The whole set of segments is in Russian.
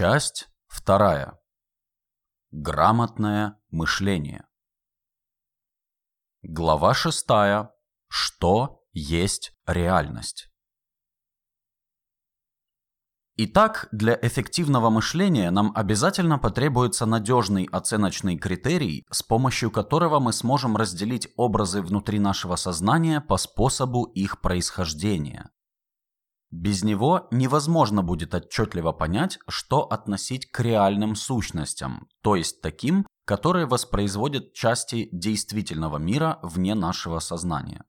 Часть вторая. Грамотное мышление. Глава шестая. Что есть реальность? Итак, для эффективного мышления нам обязательно потребуется надежный оценочный критерий, с помощью которого мы сможем разделить образы внутри нашего сознания по способу их происхождения. Без него невозможно будет отчетливо понять, что относить к реальным сущностям, то есть таким, которые воспроизводят части действительного мира вне нашего сознания.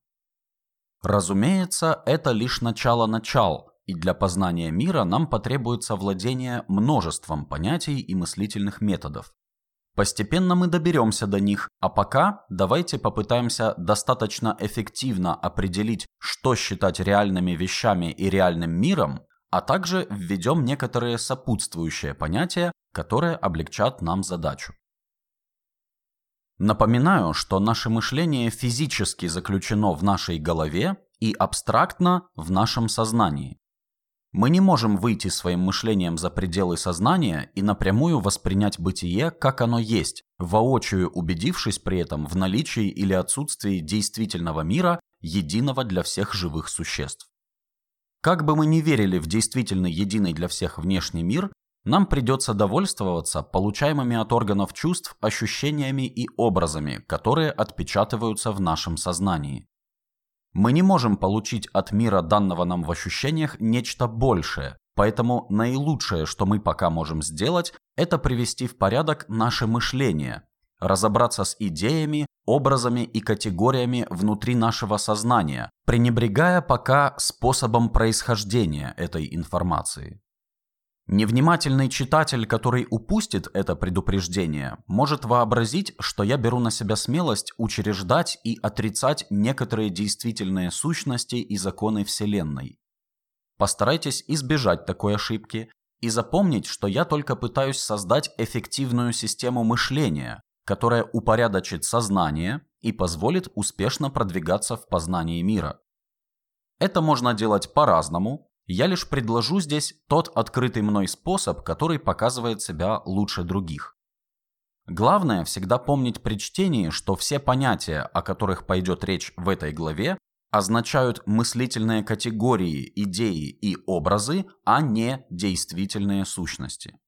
Разумеется, это лишь начало начал, и для познания мира нам потребуется владение множеством понятий и мыслительных методов, Постепенно мы доберемся до них, а пока давайте попытаемся достаточно эффективно определить, что считать реальными вещами и реальным миром, а также введем некоторые сопутствующие понятия, которые облегчат нам задачу. Напоминаю, что наше мышление физически заключено в нашей голове и абстрактно в нашем сознании. Мы не можем выйти своим мышлением за пределы сознания и напрямую воспринять бытие, как оно есть, воочию убедившись при этом в наличии или отсутствии действительного мира, единого для всех живых существ. Как бы мы ни верили в действительный единый для всех внешний мир, нам придется довольствоваться получаемыми от органов чувств ощущениями и образами, которые отпечатываются в нашем сознании. Мы не можем получить от мира данного нам в ощущениях нечто большее, поэтому наилучшее, что мы пока можем сделать, это привести в порядок наше мышление, разобраться с идеями, образами и категориями внутри нашего сознания, пренебрегая пока способом происхождения этой информации. Невнимательный читатель, который упустит это предупреждение, может вообразить, что я беру на себя смелость учреждать и отрицать некоторые действительные сущности и законы Вселенной. Постарайтесь избежать такой ошибки и запомнить, что я только пытаюсь создать эффективную систему мышления, которая упорядочит сознание и позволит успешно продвигаться в познании мира. Это можно делать по-разному, я лишь предложу здесь тот открытый мной способ, который показывает себя лучше других. Главное всегда помнить при чтении, что все понятия, о которых пойдет речь в этой главе, означают мыслительные категории, идеи и образы, а не действительные сущности.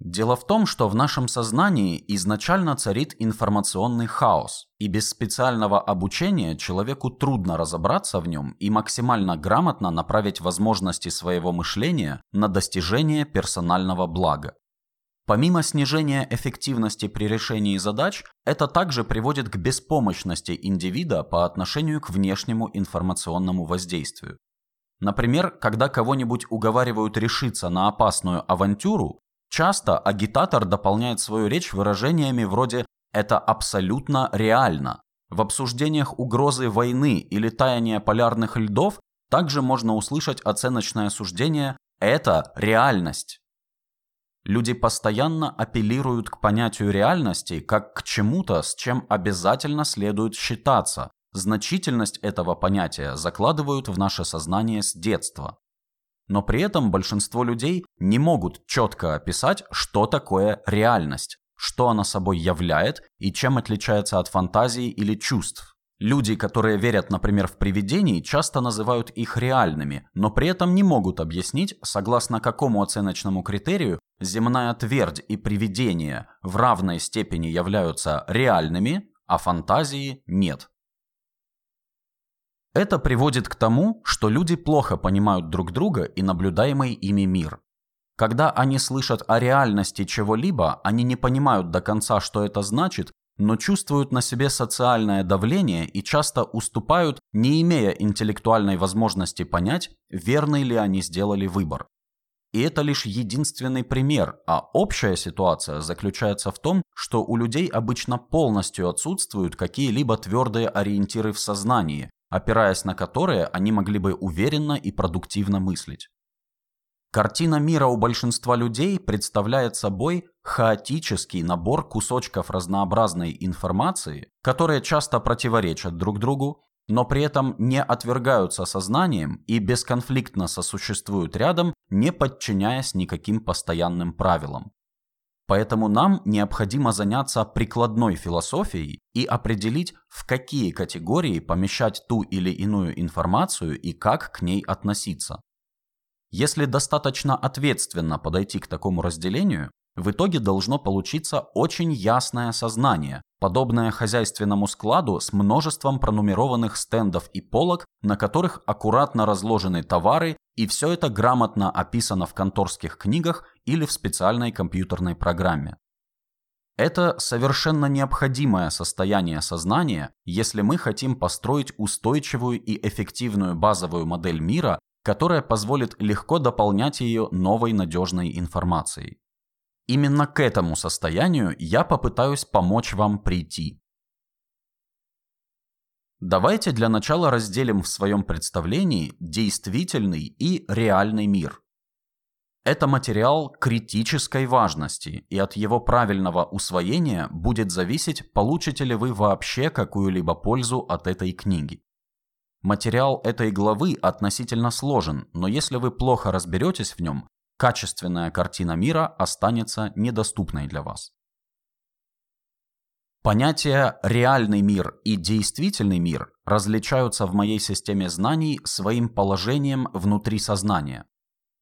Дело в том, что в нашем сознании изначально царит информационный хаос, и без специального обучения человеку трудно разобраться в нем и максимально грамотно направить возможности своего мышления на достижение персонального блага. Помимо снижения эффективности при решении задач, это также приводит к беспомощности индивида по отношению к внешнему информационному воздействию. Например, когда кого-нибудь уговаривают решиться на опасную авантюру, Часто агитатор дополняет свою речь выражениями вроде «это абсолютно реально». В обсуждениях угрозы войны или таяния полярных льдов также можно услышать оценочное суждение «это реальность». Люди постоянно апеллируют к понятию реальности как к чему-то, с чем обязательно следует считаться. Значительность этого понятия закладывают в наше сознание с детства. Но при этом большинство людей не могут четко описать, что такое реальность, что она собой являет и чем отличается от фантазии или чувств. Люди, которые верят, например, в привидений, часто называют их реальными, но при этом не могут объяснить, согласно какому оценочному критерию земная твердь и привидение в равной степени являются реальными, а фантазии нет. Это приводит к тому, что люди плохо понимают друг друга и наблюдаемый ими мир. Когда они слышат о реальности чего-либо, они не понимают до конца, что это значит, но чувствуют на себе социальное давление и часто уступают, не имея интеллектуальной возможности понять, верный ли они сделали выбор. И это лишь единственный пример, а общая ситуация заключается в том, что у людей обычно полностью отсутствуют какие-либо твердые ориентиры в сознании, опираясь на которые они могли бы уверенно и продуктивно мыслить. Картина мира у большинства людей представляет собой хаотический набор кусочков разнообразной информации, которые часто противоречат друг другу, но при этом не отвергаются сознанием и бесконфликтно сосуществуют рядом, не подчиняясь никаким постоянным правилам. Поэтому нам необходимо заняться прикладной философией и определить, в какие категории помещать ту или иную информацию и как к ней относиться. Если достаточно ответственно подойти к такому разделению, в итоге должно получиться очень ясное сознание, подобное хозяйственному складу с множеством пронумерованных стендов и полок, на которых аккуратно разложены товары, и все это грамотно описано в конторских книгах или в специальной компьютерной программе. Это совершенно необходимое состояние сознания, если мы хотим построить устойчивую и эффективную базовую модель мира, которая позволит легко дополнять ее новой надежной информацией. Именно к этому состоянию я попытаюсь помочь вам прийти. Давайте для начала разделим в своем представлении действительный и реальный мир. Это материал критической важности, и от его правильного усвоения будет зависеть, получите ли вы вообще какую-либо пользу от этой книги. Материал этой главы относительно сложен, но если вы плохо разберетесь в нем, качественная картина мира останется недоступной для вас. Понятия «реальный мир» и «действительный мир» различаются в моей системе знаний своим положением внутри сознания.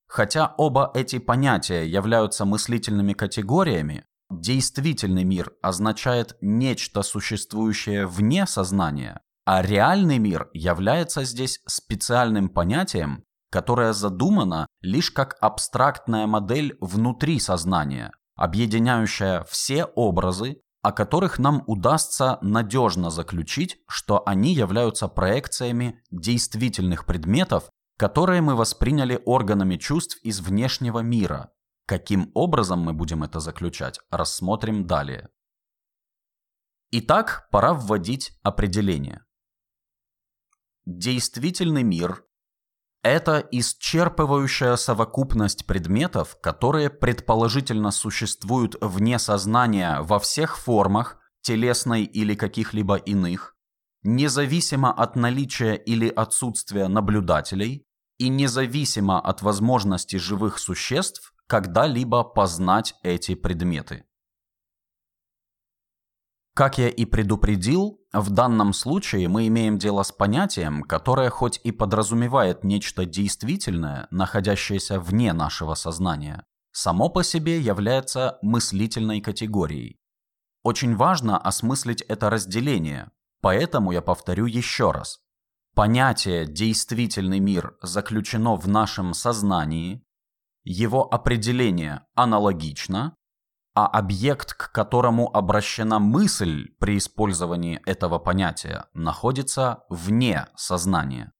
Хотя оба эти понятия являются мыслительными категориями, действительный мир означает нечто существующее вне сознания, а реальный мир является здесь специальным понятием, которая задумана лишь как абстрактная модель внутри сознания, объединяющая все образы, о которых нам удастся надежно заключить, что они являются проекциями действительных предметов, которые мы восприняли органами чувств из внешнего мира. Каким образом мы будем это заключать, рассмотрим далее. Итак, пора вводить определение. Действительный мир это исчерпывающая совокупность предметов, которые предположительно существуют вне сознания во всех формах, телесной или каких-либо иных, независимо от наличия или отсутствия наблюдателей и независимо от возможности живых существ когда-либо познать эти предметы. Как я и предупредил, в данном случае мы имеем дело с понятием, которое хоть и подразумевает нечто действительное, находящееся вне нашего сознания, само по себе является мыслительной категорией. Очень важно осмыслить это разделение, поэтому я повторю еще раз. Понятие «действительный мир» заключено в нашем сознании, его определение аналогично, а объект, к которому обращена мысль при использовании этого понятия, находится вне сознания.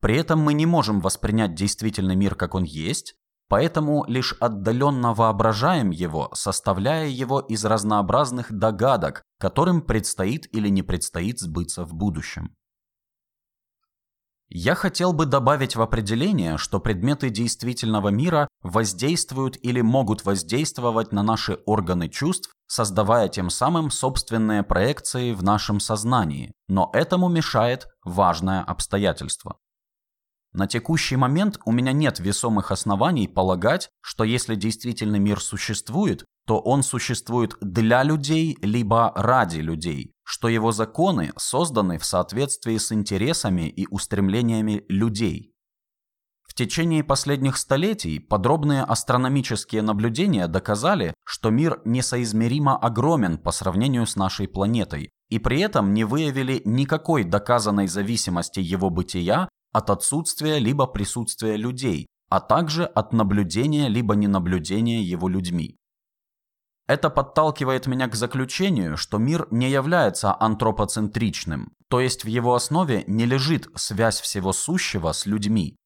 При этом мы не можем воспринять действительный мир, как он есть, поэтому лишь отдаленно воображаем его, составляя его из разнообразных догадок, которым предстоит или не предстоит сбыться в будущем. Я хотел бы добавить в определение, что предметы действительного мира воздействуют или могут воздействовать на наши органы чувств, создавая тем самым собственные проекции в нашем сознании, но этому мешает важное обстоятельство. На текущий момент у меня нет весомых оснований полагать, что если действительный мир существует, то он существует для людей либо ради людей, что его законы созданы в соответствии с интересами и устремлениями людей. В течение последних столетий подробные астрономические наблюдения доказали, что мир несоизмеримо огромен по сравнению с нашей планетой, и при этом не выявили никакой доказанной зависимости его бытия от отсутствия либо присутствия людей, а также от наблюдения либо ненаблюдения его людьми. Это подталкивает меня к заключению, что мир не является антропоцентричным, то есть в его основе не лежит связь всего сущего с людьми.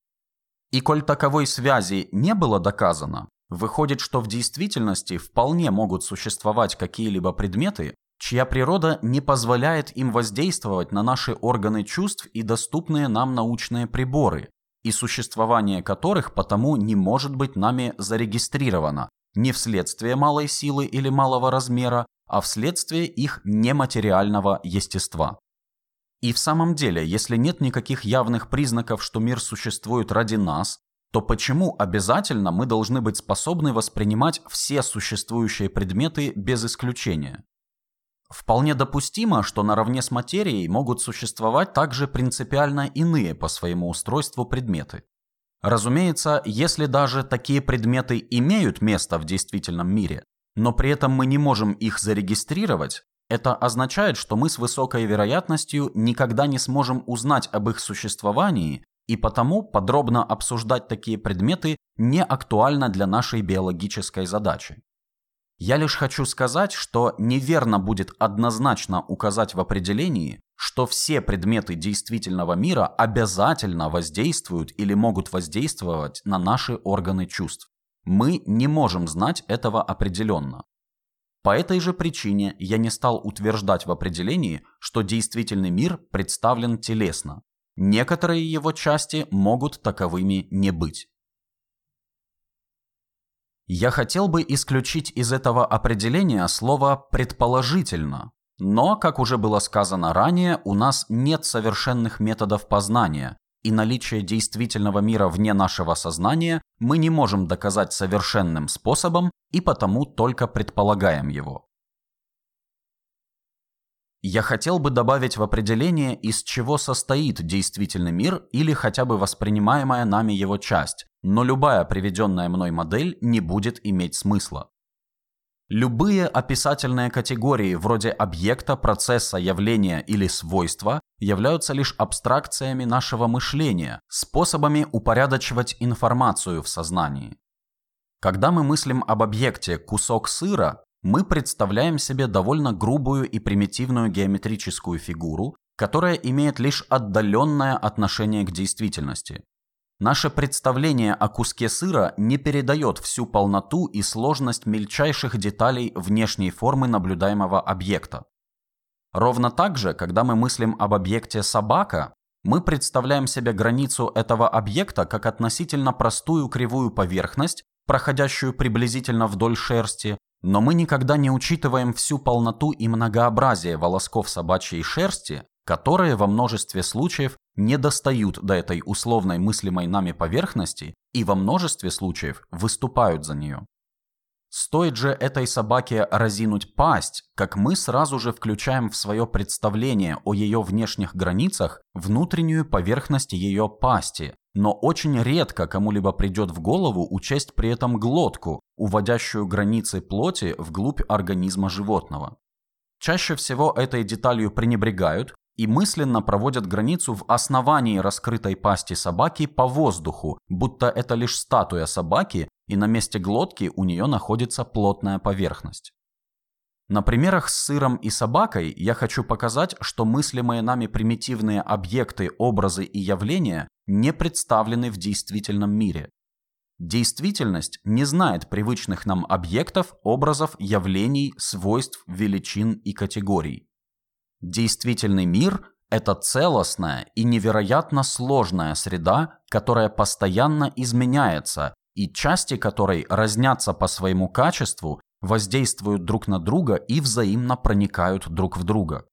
И коль таковой связи не было доказано, выходит, что в действительности вполне могут существовать какие-либо предметы, чья природа не позволяет им воздействовать на наши органы чувств и доступные нам научные приборы, и существование которых потому не может быть нами зарегистрировано, не вследствие малой силы или малого размера, а вследствие их нематериального естества. И в самом деле, если нет никаких явных признаков, что мир существует ради нас, то почему обязательно мы должны быть способны воспринимать все существующие предметы без исключения? Вполне допустимо, что наравне с материей могут существовать также принципиально иные по своему устройству предметы. Разумеется, если даже такие предметы имеют место в действительном мире, но при этом мы не можем их зарегистрировать, это означает, что мы с высокой вероятностью никогда не сможем узнать об их существовании, и потому подробно обсуждать такие предметы не актуально для нашей биологической задачи. Я лишь хочу сказать, что неверно будет однозначно указать в определении, что все предметы действительного мира обязательно воздействуют или могут воздействовать на наши органы чувств. Мы не можем знать этого определенно. По этой же причине я не стал утверждать в определении, что действительный мир представлен телесно. Некоторые его части могут таковыми не быть. Я хотел бы исключить из этого определения слово «предположительно», но, как уже было сказано ранее, у нас нет совершенных методов познания, и наличие действительного мира вне нашего сознания мы не можем доказать совершенным способом и потому только предполагаем его. Я хотел бы добавить в определение, из чего состоит действительный мир или хотя бы воспринимаемая нами его часть, но любая приведенная мной модель не будет иметь смысла. Любые описательные категории вроде объекта, процесса, явления или свойства являются лишь абстракциями нашего мышления, способами упорядочивать информацию в сознании. Когда мы мыслим об объекте кусок сыра, мы представляем себе довольно грубую и примитивную геометрическую фигуру, которая имеет лишь отдаленное отношение к действительности. Наше представление о куске сыра не передает всю полноту и сложность мельчайших деталей внешней формы наблюдаемого объекта. Ровно так же, когда мы мыслим об объекте собака, мы представляем себе границу этого объекта как относительно простую кривую поверхность, проходящую приблизительно вдоль шерсти, но мы никогда не учитываем всю полноту и многообразие волосков собачьей шерсти, которые во множестве случаев не достают до этой условной мыслимой нами поверхности и во множестве случаев выступают за нее. Стоит же этой собаке разинуть пасть, как мы сразу же включаем в свое представление о ее внешних границах внутреннюю поверхность ее пасти, но очень редко кому-либо придет в голову учесть при этом глотку, уводящую границы плоти вглубь организма животного. Чаще всего этой деталью пренебрегают, и мысленно проводят границу в основании раскрытой пасти собаки по воздуху, будто это лишь статуя собаки, и на месте глотки у нее находится плотная поверхность. На примерах с сыром и собакой я хочу показать, что мыслимые нами примитивные объекты, образы и явления не представлены в действительном мире. Действительность не знает привычных нам объектов, образов, явлений, свойств, величин и категорий. Действительный мир – это целостная и невероятно сложная среда, которая постоянно изменяется и части которой разнятся по своему качеству, воздействуют друг на друга и взаимно проникают друг в друга.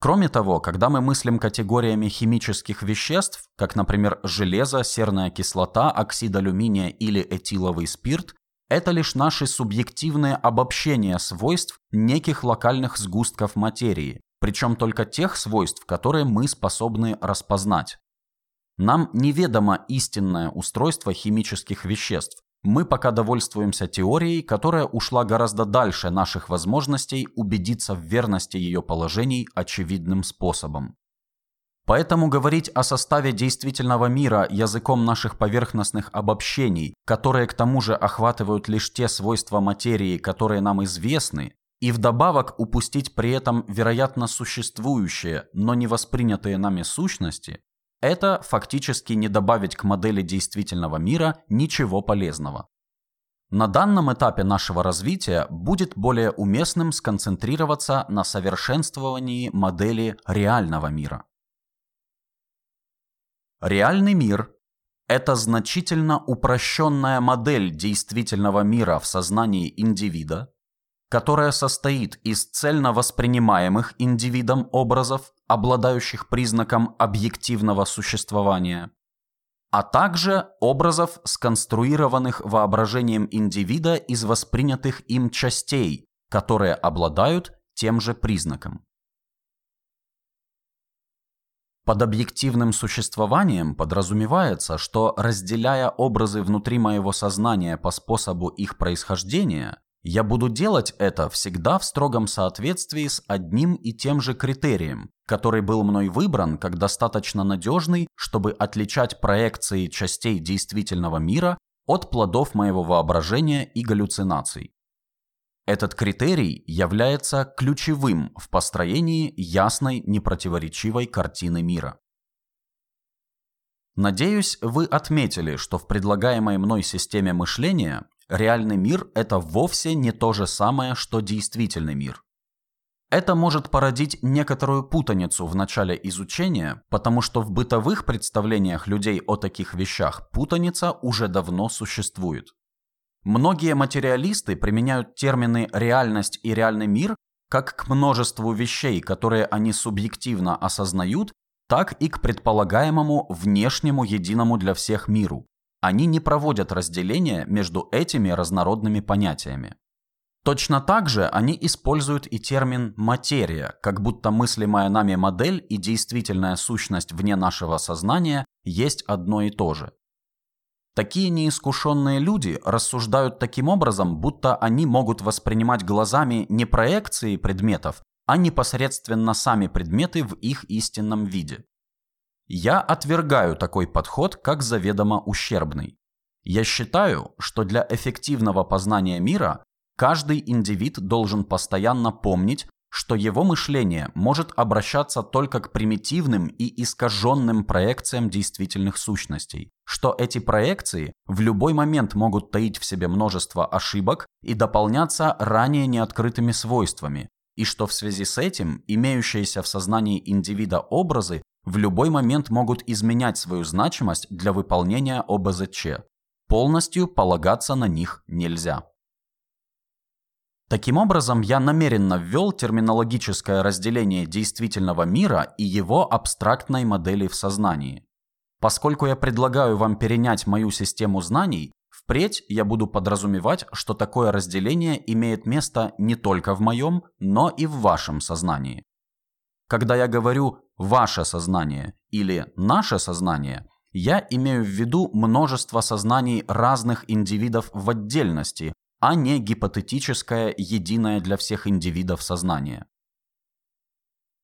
Кроме того, когда мы мыслим категориями химических веществ, как, например, железо, серная кислота, оксид алюминия или этиловый спирт, это лишь наши субъективные обобщения свойств неких локальных сгустков материи, причем только тех свойств, которые мы способны распознать. Нам неведомо истинное устройство химических веществ. Мы пока довольствуемся теорией, которая ушла гораздо дальше наших возможностей убедиться в верности ее положений очевидным способом. Поэтому говорить о составе действительного мира языком наших поверхностных обобщений, которые к тому же охватывают лишь те свойства материи, которые нам известны, и вдобавок упустить при этом вероятно существующие, но не воспринятые нами сущности, это фактически не добавить к модели действительного мира ничего полезного. На данном этапе нашего развития будет более уместным сконцентрироваться на совершенствовании модели реального мира. Реальный мир – это значительно упрощенная модель действительного мира в сознании индивида, которая состоит из цельно воспринимаемых индивидом образов, обладающих признаком объективного существования, а также образов, сконструированных воображением индивида из воспринятых им частей, которые обладают тем же признаком. Под объективным существованием подразумевается, что разделяя образы внутри моего сознания по способу их происхождения, я буду делать это всегда в строгом соответствии с одним и тем же критерием, который был мной выбран как достаточно надежный, чтобы отличать проекции частей действительного мира от плодов моего воображения и галлюцинаций. Этот критерий является ключевым в построении ясной, непротиворечивой картины мира. Надеюсь, вы отметили, что в предлагаемой мной системе мышления реальный мир – это вовсе не то же самое, что действительный мир. Это может породить некоторую путаницу в начале изучения, потому что в бытовых представлениях людей о таких вещах путаница уже давно существует. Многие материалисты применяют термины «реальность» и «реальный мир» как к множеству вещей, которые они субъективно осознают, так и к предполагаемому внешнему единому для всех миру. Они не проводят разделения между этими разнородными понятиями. Точно так же они используют и термин «материя», как будто мыслимая нами модель и действительная сущность вне нашего сознания есть одно и то же. Такие неискушенные люди рассуждают таким образом, будто они могут воспринимать глазами не проекции предметов, а непосредственно сами предметы в их истинном виде. Я отвергаю такой подход как заведомо ущербный. Я считаю, что для эффективного познания мира каждый индивид должен постоянно помнить, что его мышление может обращаться только к примитивным и искаженным проекциям действительных сущностей, что эти проекции в любой момент могут таить в себе множество ошибок и дополняться ранее неоткрытыми свойствами, и что в связи с этим имеющиеся в сознании индивида образы в любой момент могут изменять свою значимость для выполнения ОБЗЧ. Полностью полагаться на них нельзя. Таким образом, я намеренно ввел терминологическое разделение действительного мира и его абстрактной модели в сознании. Поскольку я предлагаю вам перенять мою систему знаний, впредь я буду подразумевать, что такое разделение имеет место не только в моем, но и в вашем сознании. Когда я говорю «ваше сознание» или «наше сознание», я имею в виду множество сознаний разных индивидов в отдельности, а не гипотетическое единое для всех индивидов сознание.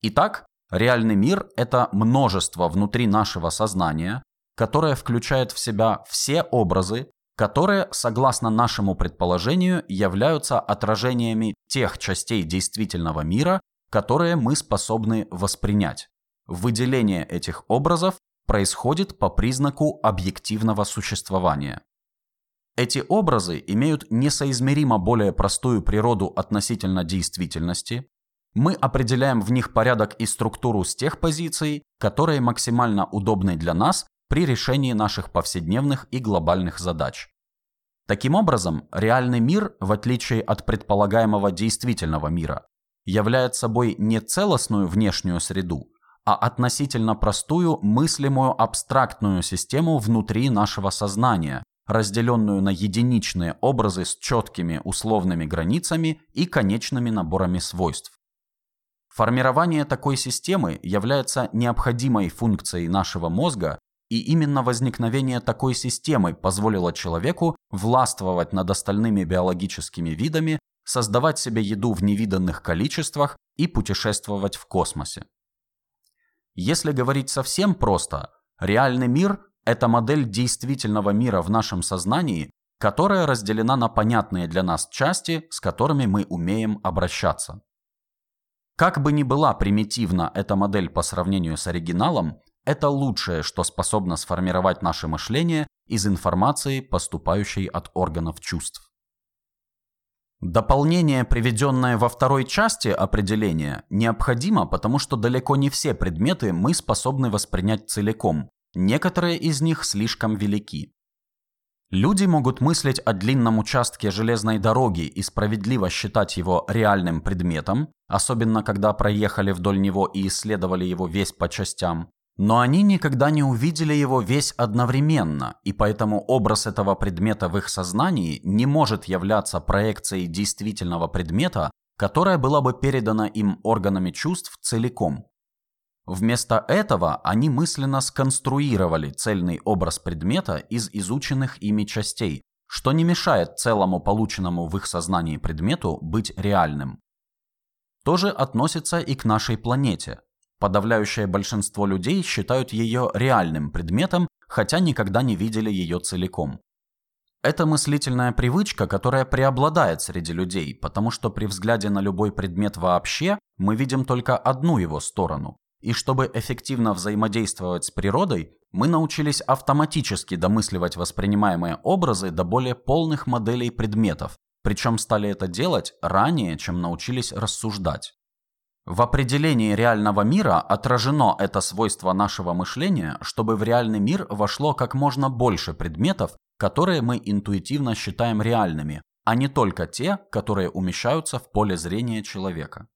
Итак, реальный мир – это множество внутри нашего сознания, которое включает в себя все образы, которые, согласно нашему предположению, являются отражениями тех частей действительного мира, которые мы способны воспринять. Выделение этих образов происходит по признаку объективного существования. Эти образы имеют несоизмеримо более простую природу относительно действительности. Мы определяем в них порядок и структуру с тех позиций, которые максимально удобны для нас при решении наших повседневных и глобальных задач. Таким образом, реальный мир, в отличие от предполагаемого действительного мира, является собой не целостную внешнюю среду, а относительно простую мыслимую абстрактную систему внутри нашего сознания, разделенную на единичные образы с четкими условными границами и конечными наборами свойств. Формирование такой системы является необходимой функцией нашего мозга, и именно возникновение такой системы позволило человеку властвовать над остальными биологическими видами, создавать себе еду в невиданных количествах и путешествовать в космосе. Если говорить совсем просто, реальный мир это модель действительного мира в нашем сознании, которая разделена на понятные для нас части, с которыми мы умеем обращаться. Как бы ни была примитивна эта модель по сравнению с оригиналом, это лучшее, что способно сформировать наше мышление из информации, поступающей от органов чувств. Дополнение, приведенное во второй части определения, необходимо, потому что далеко не все предметы мы способны воспринять целиком, Некоторые из них слишком велики. Люди могут мыслить о длинном участке железной дороги и справедливо считать его реальным предметом, особенно когда проехали вдоль него и исследовали его весь по частям. Но они никогда не увидели его весь одновременно, и поэтому образ этого предмета в их сознании не может являться проекцией действительного предмета, которая была бы передана им органами чувств целиком. Вместо этого они мысленно сконструировали цельный образ предмета из изученных ими частей, что не мешает целому полученному в их сознании предмету быть реальным. То же относится и к нашей планете. Подавляющее большинство людей считают ее реальным предметом, хотя никогда не видели ее целиком. Это мыслительная привычка, которая преобладает среди людей, потому что при взгляде на любой предмет вообще мы видим только одну его сторону. И чтобы эффективно взаимодействовать с природой, мы научились автоматически домысливать воспринимаемые образы до более полных моделей предметов, причем стали это делать ранее, чем научились рассуждать. В определении реального мира отражено это свойство нашего мышления, чтобы в реальный мир вошло как можно больше предметов, которые мы интуитивно считаем реальными, а не только те, которые умещаются в поле зрения человека.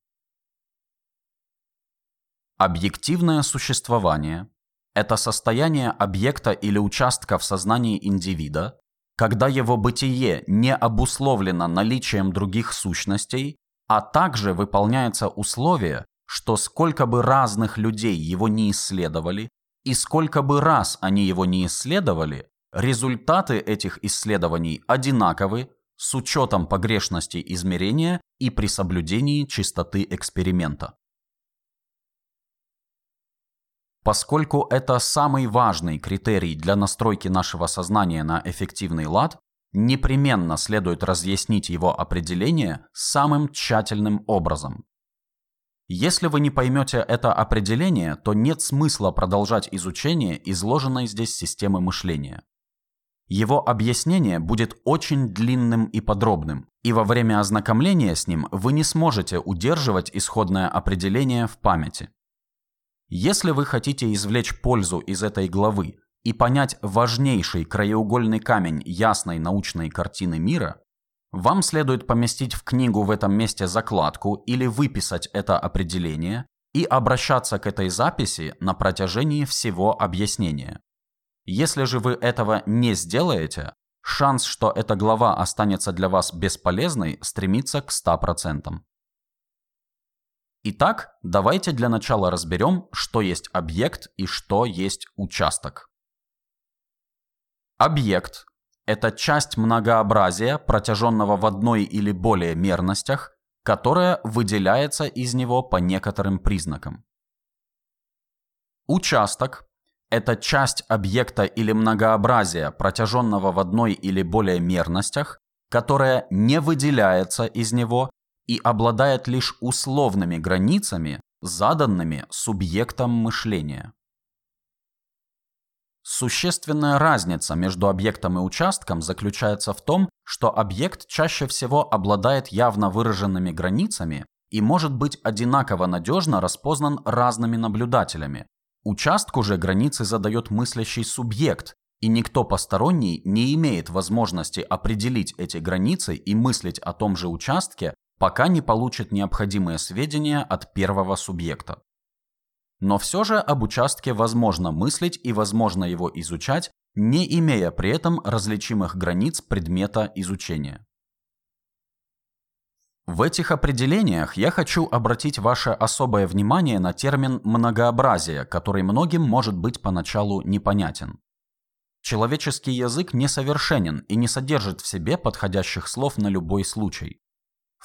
Объективное существование – это состояние объекта или участка в сознании индивида, когда его бытие не обусловлено наличием других сущностей, а также выполняется условие, что сколько бы разных людей его не исследовали, и сколько бы раз они его не исследовали, результаты этих исследований одинаковы с учетом погрешности измерения и при соблюдении чистоты эксперимента. Поскольку это самый важный критерий для настройки нашего сознания на эффективный лад, непременно следует разъяснить его определение самым тщательным образом. Если вы не поймете это определение, то нет смысла продолжать изучение изложенной здесь системы мышления. Его объяснение будет очень длинным и подробным, и во время ознакомления с ним вы не сможете удерживать исходное определение в памяти. Если вы хотите извлечь пользу из этой главы и понять важнейший краеугольный камень ясной научной картины мира, вам следует поместить в книгу в этом месте закладку или выписать это определение и обращаться к этой записи на протяжении всего объяснения. Если же вы этого не сделаете, шанс, что эта глава останется для вас бесполезной, стремится к 100%. Итак, давайте для начала разберем, что есть объект и что есть участок. Объект – это часть многообразия, протяженного в одной или более мерностях, которая выделяется из него по некоторым признакам. Участок – это часть объекта или многообразия, протяженного в одной или более мерностях, которая не выделяется из него и обладает лишь условными границами, заданными субъектом мышления. Существенная разница между объектом и участком заключается в том, что объект чаще всего обладает явно выраженными границами и может быть одинаково надежно распознан разными наблюдателями. Участку же границы задает мыслящий субъект, и никто посторонний не имеет возможности определить эти границы и мыслить о том же участке пока не получит необходимые сведения от первого субъекта. Но все же об участке возможно мыслить и возможно его изучать, не имея при этом различимых границ предмета изучения. В этих определениях я хочу обратить ваше особое внимание на термин «многообразие», который многим может быть поначалу непонятен. Человеческий язык несовершенен и не содержит в себе подходящих слов на любой случай.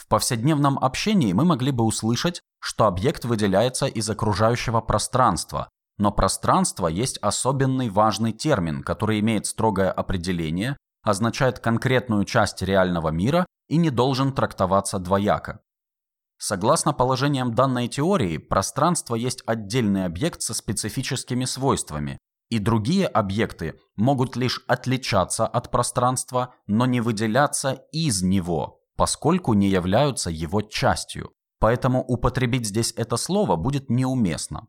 В повседневном общении мы могли бы услышать, что объект выделяется из окружающего пространства, но пространство есть особенный важный термин, который имеет строгое определение, означает конкретную часть реального мира и не должен трактоваться двояко. Согласно положениям данной теории, пространство есть отдельный объект со специфическими свойствами, и другие объекты могут лишь отличаться от пространства, но не выделяться из него, поскольку не являются его частью, поэтому употребить здесь это слово будет неуместно.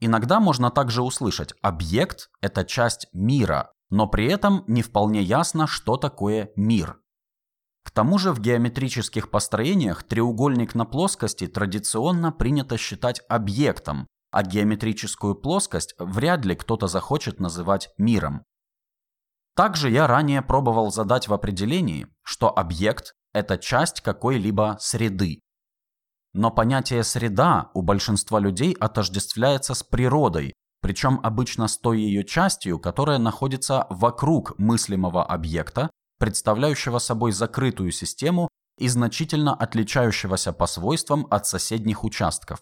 Иногда можно также услышать «объект – это часть мира», но при этом не вполне ясно, что такое мир. К тому же в геометрических построениях треугольник на плоскости традиционно принято считать объектом, а геометрическую плоскость вряд ли кто-то захочет называть миром. Также я ранее пробовал задать в определении, что объект – это часть какой-либо среды. Но понятие «среда» у большинства людей отождествляется с природой, причем обычно с той ее частью, которая находится вокруг мыслимого объекта, представляющего собой закрытую систему и значительно отличающегося по свойствам от соседних участков.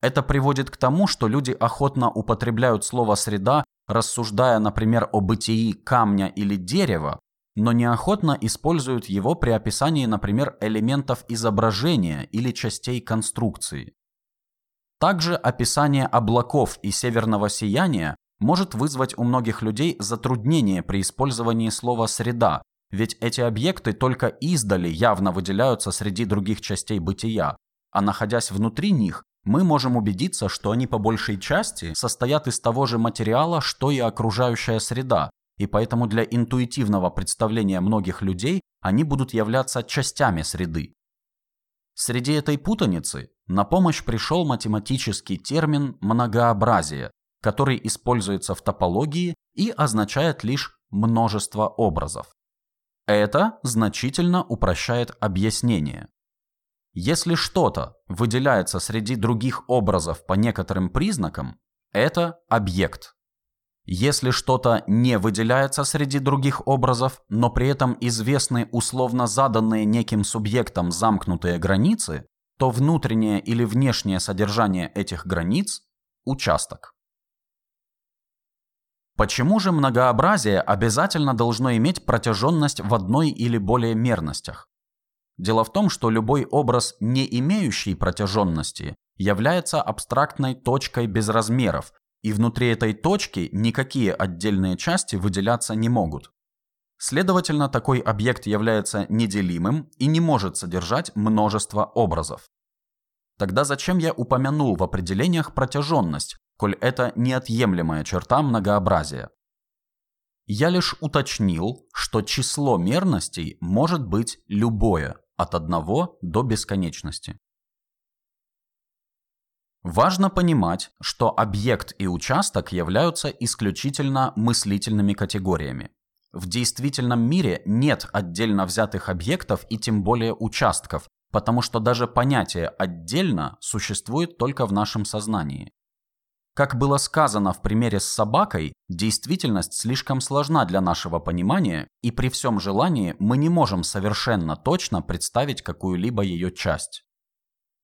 Это приводит к тому, что люди охотно употребляют слово «среда», рассуждая, например, о бытии камня или дерева, но неохотно используют его при описании, например, элементов изображения или частей конструкции. Также описание облаков и северного сияния может вызвать у многих людей затруднение при использовании слова «среда», ведь эти объекты только издали явно выделяются среди других частей бытия, а находясь внутри них, мы можем убедиться, что они по большей части состоят из того же материала, что и окружающая среда, и поэтому для интуитивного представления многих людей они будут являться частями среды. Среди этой путаницы на помощь пришел математический термин «многообразие», который используется в топологии и означает лишь множество образов. Это значительно упрощает объяснение. Если что-то выделяется среди других образов по некоторым признакам, это объект. Если что-то не выделяется среди других образов, но при этом известны условно заданные неким субъектом замкнутые границы, то внутреннее или внешнее содержание этих границ – участок. Почему же многообразие обязательно должно иметь протяженность в одной или более мерностях? Дело в том, что любой образ, не имеющий протяженности, является абстрактной точкой без размеров, и внутри этой точки никакие отдельные части выделяться не могут. Следовательно, такой объект является неделимым и не может содержать множество образов. Тогда зачем я упомянул в определениях протяженность, коль это неотъемлемая черта многообразия? Я лишь уточнил, что число мерностей может быть любое, от одного до бесконечности. Важно понимать, что объект и участок являются исключительно мыслительными категориями. В действительном мире нет отдельно взятых объектов и тем более участков, потому что даже понятие «отдельно» существует только в нашем сознании. Как было сказано в примере с собакой, действительность слишком сложна для нашего понимания, и при всем желании мы не можем совершенно точно представить какую-либо ее часть.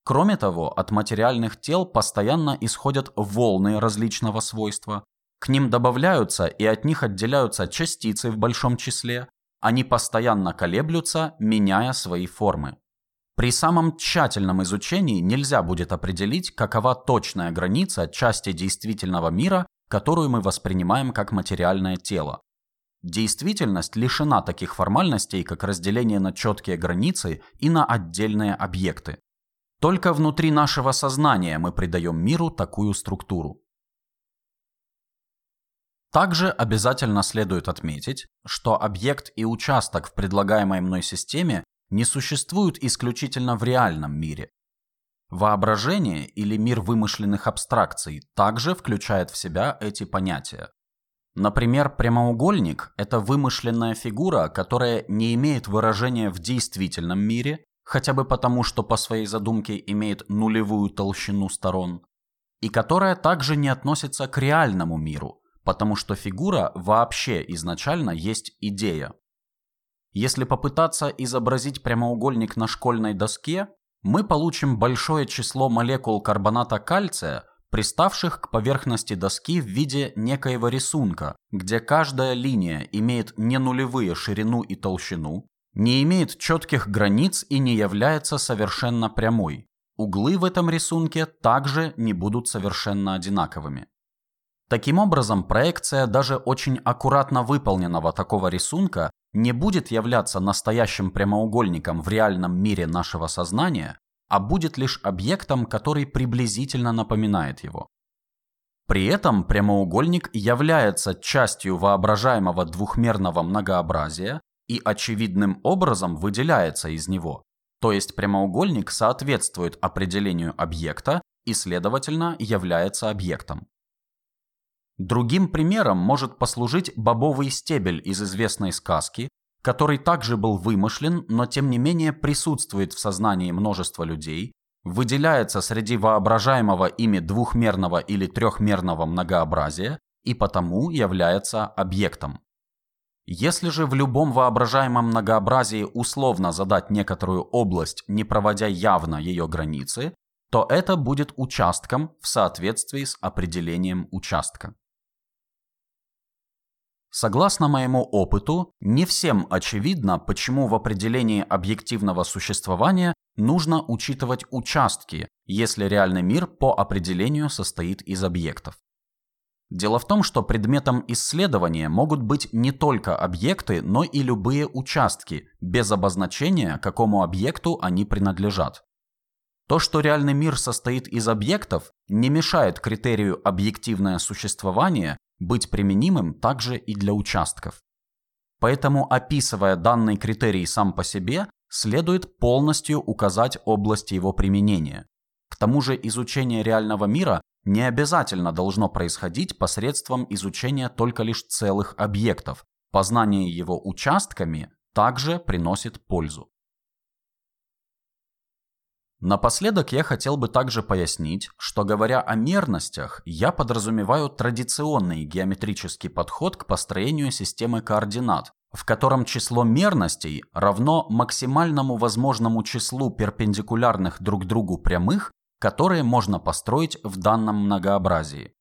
Кроме того, от материальных тел постоянно исходят волны различного свойства. К ним добавляются и от них отделяются частицы в большом числе. Они постоянно колеблются, меняя свои формы. При самом тщательном изучении нельзя будет определить, какова точная граница части действительного мира, которую мы воспринимаем как материальное тело. Действительность лишена таких формальностей, как разделение на четкие границы и на отдельные объекты. Только внутри нашего сознания мы придаем миру такую структуру. Также обязательно следует отметить, что объект и участок в предлагаемой мной системе не существуют исключительно в реальном мире. Воображение или мир вымышленных абстракций также включает в себя эти понятия. Например, прямоугольник – это вымышленная фигура, которая не имеет выражения в действительном мире, хотя бы потому, что по своей задумке имеет нулевую толщину сторон, и которая также не относится к реальному миру, потому что фигура вообще изначально есть идея. Если попытаться изобразить прямоугольник на школьной доске, мы получим большое число молекул карбоната кальция, приставших к поверхности доски в виде некоего рисунка, где каждая линия имеет не нулевые ширину и толщину, не имеет четких границ и не является совершенно прямой. Углы в этом рисунке также не будут совершенно одинаковыми. Таким образом, проекция даже очень аккуратно выполненного такого рисунка не будет являться настоящим прямоугольником в реальном мире нашего сознания, а будет лишь объектом, который приблизительно напоминает его. При этом прямоугольник является частью воображаемого двухмерного многообразия и очевидным образом выделяется из него. То есть прямоугольник соответствует определению объекта и, следовательно, является объектом. Другим примером может послужить бобовый стебель из известной сказки, который также был вымышлен, но тем не менее присутствует в сознании множества людей, выделяется среди воображаемого ими двухмерного или трехмерного многообразия и потому является объектом. Если же в любом воображаемом многообразии условно задать некоторую область, не проводя явно ее границы, то это будет участком в соответствии с определением участка. Согласно моему опыту, не всем очевидно, почему в определении объективного существования нужно учитывать участки, если реальный мир по определению состоит из объектов. Дело в том, что предметом исследования могут быть не только объекты, но и любые участки, без обозначения, какому объекту они принадлежат. То, что реальный мир состоит из объектов, не мешает критерию объективное существование быть применимым также и для участков. Поэтому, описывая данный критерий сам по себе, следует полностью указать области его применения. К тому же изучение реального мира не обязательно должно происходить посредством изучения только лишь целых объектов. Познание его участками также приносит пользу. Напоследок я хотел бы также пояснить, что говоря о мерностях, я подразумеваю традиционный геометрический подход к построению системы координат, в котором число мерностей равно максимальному возможному числу перпендикулярных друг другу прямых, которые можно построить в данном многообразии.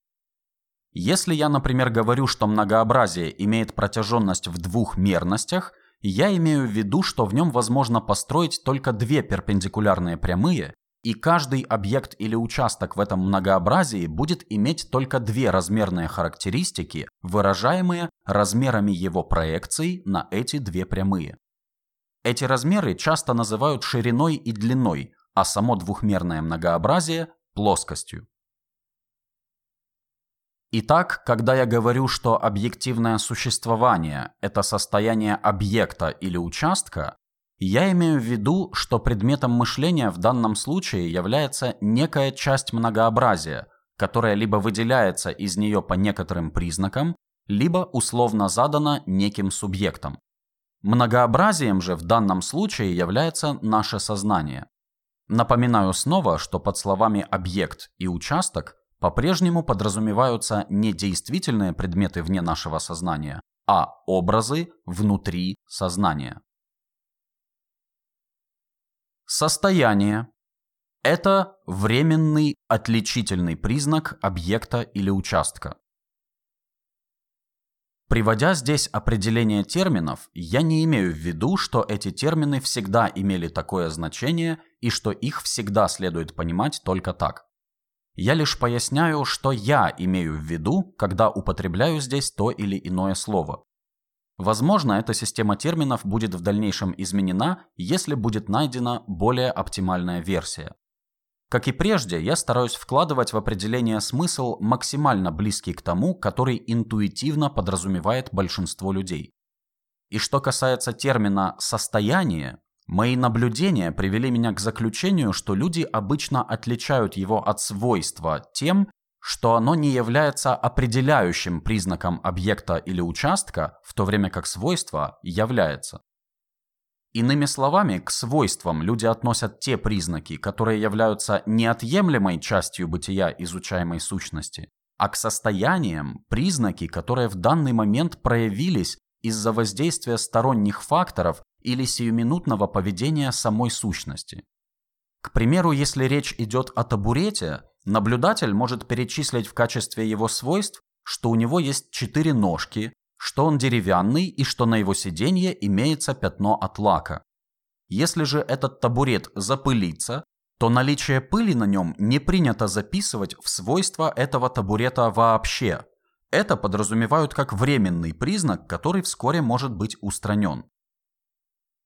Если я, например, говорю, что многообразие имеет протяженность в двух мерностях – я имею в виду, что в нем возможно построить только две перпендикулярные прямые, и каждый объект или участок в этом многообразии будет иметь только две размерные характеристики, выражаемые размерами его проекций на эти две прямые. Эти размеры часто называют шириной и длиной, а само двухмерное многообразие – плоскостью. Итак, когда я говорю, что объективное существование – это состояние объекта или участка, я имею в виду, что предметом мышления в данном случае является некая часть многообразия, которая либо выделяется из нее по некоторым признакам, либо условно задана неким субъектом. Многообразием же в данном случае является наше сознание. Напоминаю снова, что под словами «объект» и «участок» по-прежнему подразумеваются не действительные предметы вне нашего сознания, а образы внутри сознания. Состояние – это временный отличительный признак объекта или участка. Приводя здесь определение терминов, я не имею в виду, что эти термины всегда имели такое значение и что их всегда следует понимать только так. Я лишь поясняю, что я имею в виду, когда употребляю здесь то или иное слово. Возможно, эта система терминов будет в дальнейшем изменена, если будет найдена более оптимальная версия. Как и прежде, я стараюсь вкладывать в определение смысл максимально близкий к тому, который интуитивно подразумевает большинство людей. И что касается термина «состояние», Мои наблюдения привели меня к заключению, что люди обычно отличают его от свойства тем, что оно не является определяющим признаком объекта или участка, в то время как свойство является. Иными словами, к свойствам люди относят те признаки, которые являются неотъемлемой частью бытия изучаемой сущности, а к состояниям – признаки, которые в данный момент проявились из-за воздействия сторонних факторов или сиюминутного поведения самой сущности. К примеру, если речь идет о табурете, наблюдатель может перечислить в качестве его свойств, что у него есть четыре ножки, что он деревянный и что на его сиденье имеется пятно от лака. Если же этот табурет запылится, то наличие пыли на нем не принято записывать в свойства этого табурета вообще. Это подразумевают как временный признак, который вскоре может быть устранен.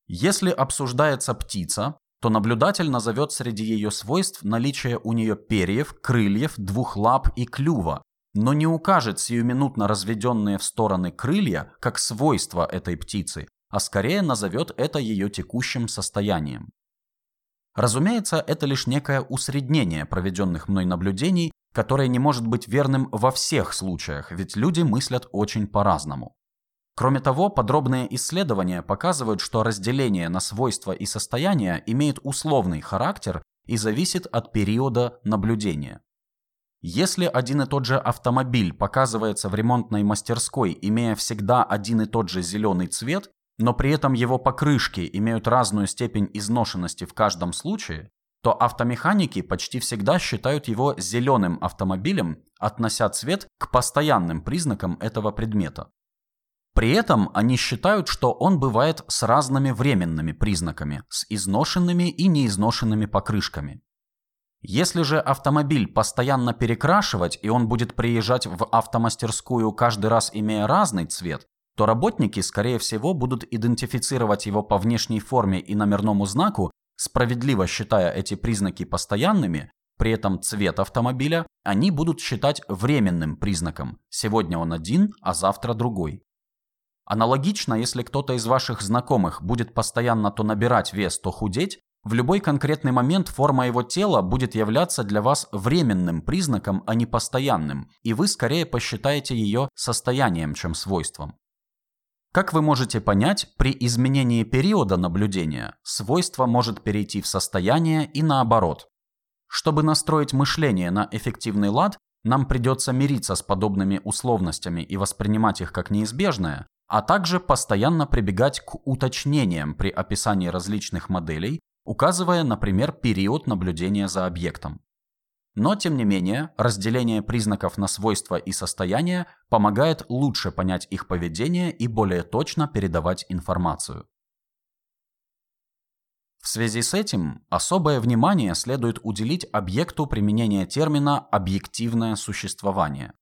Если обсуждается птица, то наблюдатель назовет среди ее свойств наличие у нее перьев, крыльев, двух лап и клюва, но не укажет сиюминутно разведенные в стороны крылья как свойство этой птицы, а скорее назовет это ее текущим состоянием. Разумеется, это лишь некое усреднение проведенных мной наблюдений, которое не может быть верным во всех случаях, ведь люди мыслят очень по-разному. Кроме того, подробные исследования показывают, что разделение на свойства и состояния имеет условный характер и зависит от периода наблюдения. Если один и тот же автомобиль показывается в ремонтной мастерской, имея всегда один и тот же зеленый цвет, но при этом его покрышки имеют разную степень изношенности в каждом случае, то автомеханики почти всегда считают его зеленым автомобилем, относя цвет к постоянным признакам этого предмета. При этом они считают, что он бывает с разными временными признаками, с изношенными и неизношенными покрышками. Если же автомобиль постоянно перекрашивать, и он будет приезжать в автомастерскую каждый раз имея разный цвет, то работники, скорее всего, будут идентифицировать его по внешней форме и номерному знаку, справедливо считая эти признаки постоянными, при этом цвет автомобиля они будут считать временным признаком. Сегодня он один, а завтра другой. Аналогично, если кто-то из ваших знакомых будет постоянно то набирать вес, то худеть, в любой конкретный момент форма его тела будет являться для вас временным признаком, а не постоянным, и вы скорее посчитаете ее состоянием, чем свойством. Как вы можете понять, при изменении периода наблюдения свойство может перейти в состояние и наоборот. Чтобы настроить мышление на эффективный лад, нам придется мириться с подобными условностями и воспринимать их как неизбежное, а также постоянно прибегать к уточнениям при описании различных моделей, указывая, например, период наблюдения за объектом. Но, тем не менее, разделение признаков на свойства и состояния помогает лучше понять их поведение и более точно передавать информацию. В связи с этим особое внимание следует уделить объекту применения термина «объективное существование».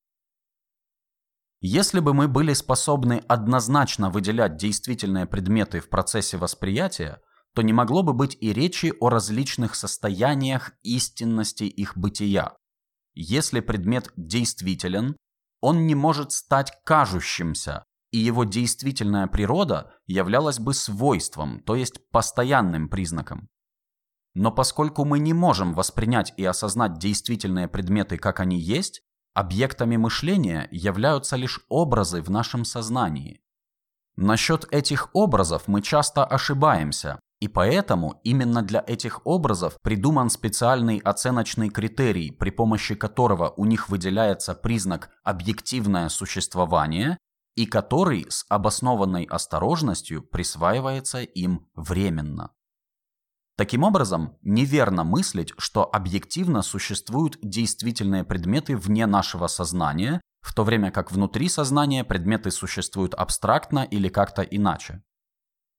Если бы мы были способны однозначно выделять действительные предметы в процессе восприятия, то не могло бы быть и речи о различных состояниях истинности их бытия. Если предмет действителен, он не может стать кажущимся, и его действительная природа являлась бы свойством, то есть постоянным признаком. Но поскольку мы не можем воспринять и осознать действительные предметы, как они есть, Объектами мышления являются лишь образы в нашем сознании. Насчет этих образов мы часто ошибаемся, и поэтому именно для этих образов придуман специальный оценочный критерий, при помощи которого у них выделяется признак «объективное существование», и который с обоснованной осторожностью присваивается им временно. Таким образом, неверно мыслить, что объективно существуют действительные предметы вне нашего сознания, в то время как внутри сознания предметы существуют абстрактно или как-то иначе.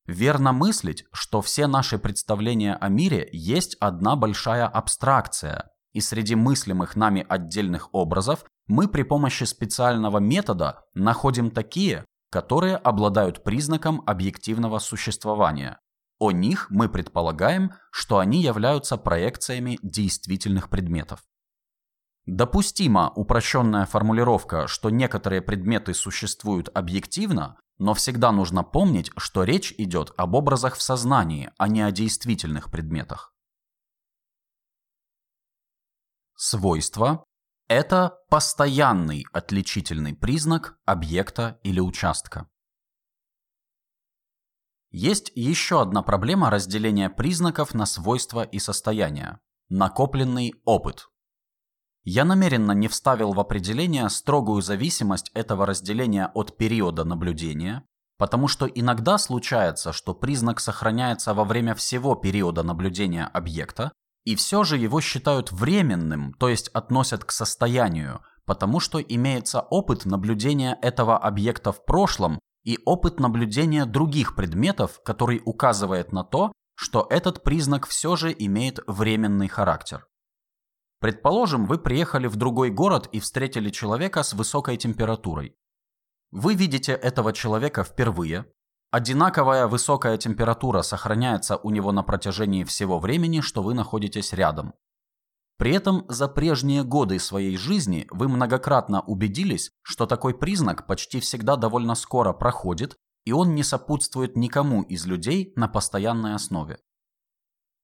Верно мыслить, что все наши представления о мире есть одна большая абстракция, и среди мыслимых нами отдельных образов мы при помощи специального метода находим такие, которые обладают признаком объективного существования. О них мы предполагаем, что они являются проекциями действительных предметов. Допустима упрощенная формулировка, что некоторые предметы существуют объективно, но всегда нужно помнить, что речь идет об образах в сознании, а не о действительных предметах. Свойство – это постоянный отличительный признак объекта или участка. Есть еще одна проблема разделения признаков на свойства и состояния – накопленный опыт. Я намеренно не вставил в определение строгую зависимость этого разделения от периода наблюдения, потому что иногда случается, что признак сохраняется во время всего периода наблюдения объекта, и все же его считают временным, то есть относят к состоянию, потому что имеется опыт наблюдения этого объекта в прошлом и опыт наблюдения других предметов, который указывает на то, что этот признак все же имеет временный характер. Предположим, вы приехали в другой город и встретили человека с высокой температурой. Вы видите этого человека впервые. Одинаковая высокая температура сохраняется у него на протяжении всего времени, что вы находитесь рядом. При этом за прежние годы своей жизни вы многократно убедились, что такой признак почти всегда довольно скоро проходит, и он не сопутствует никому из людей на постоянной основе.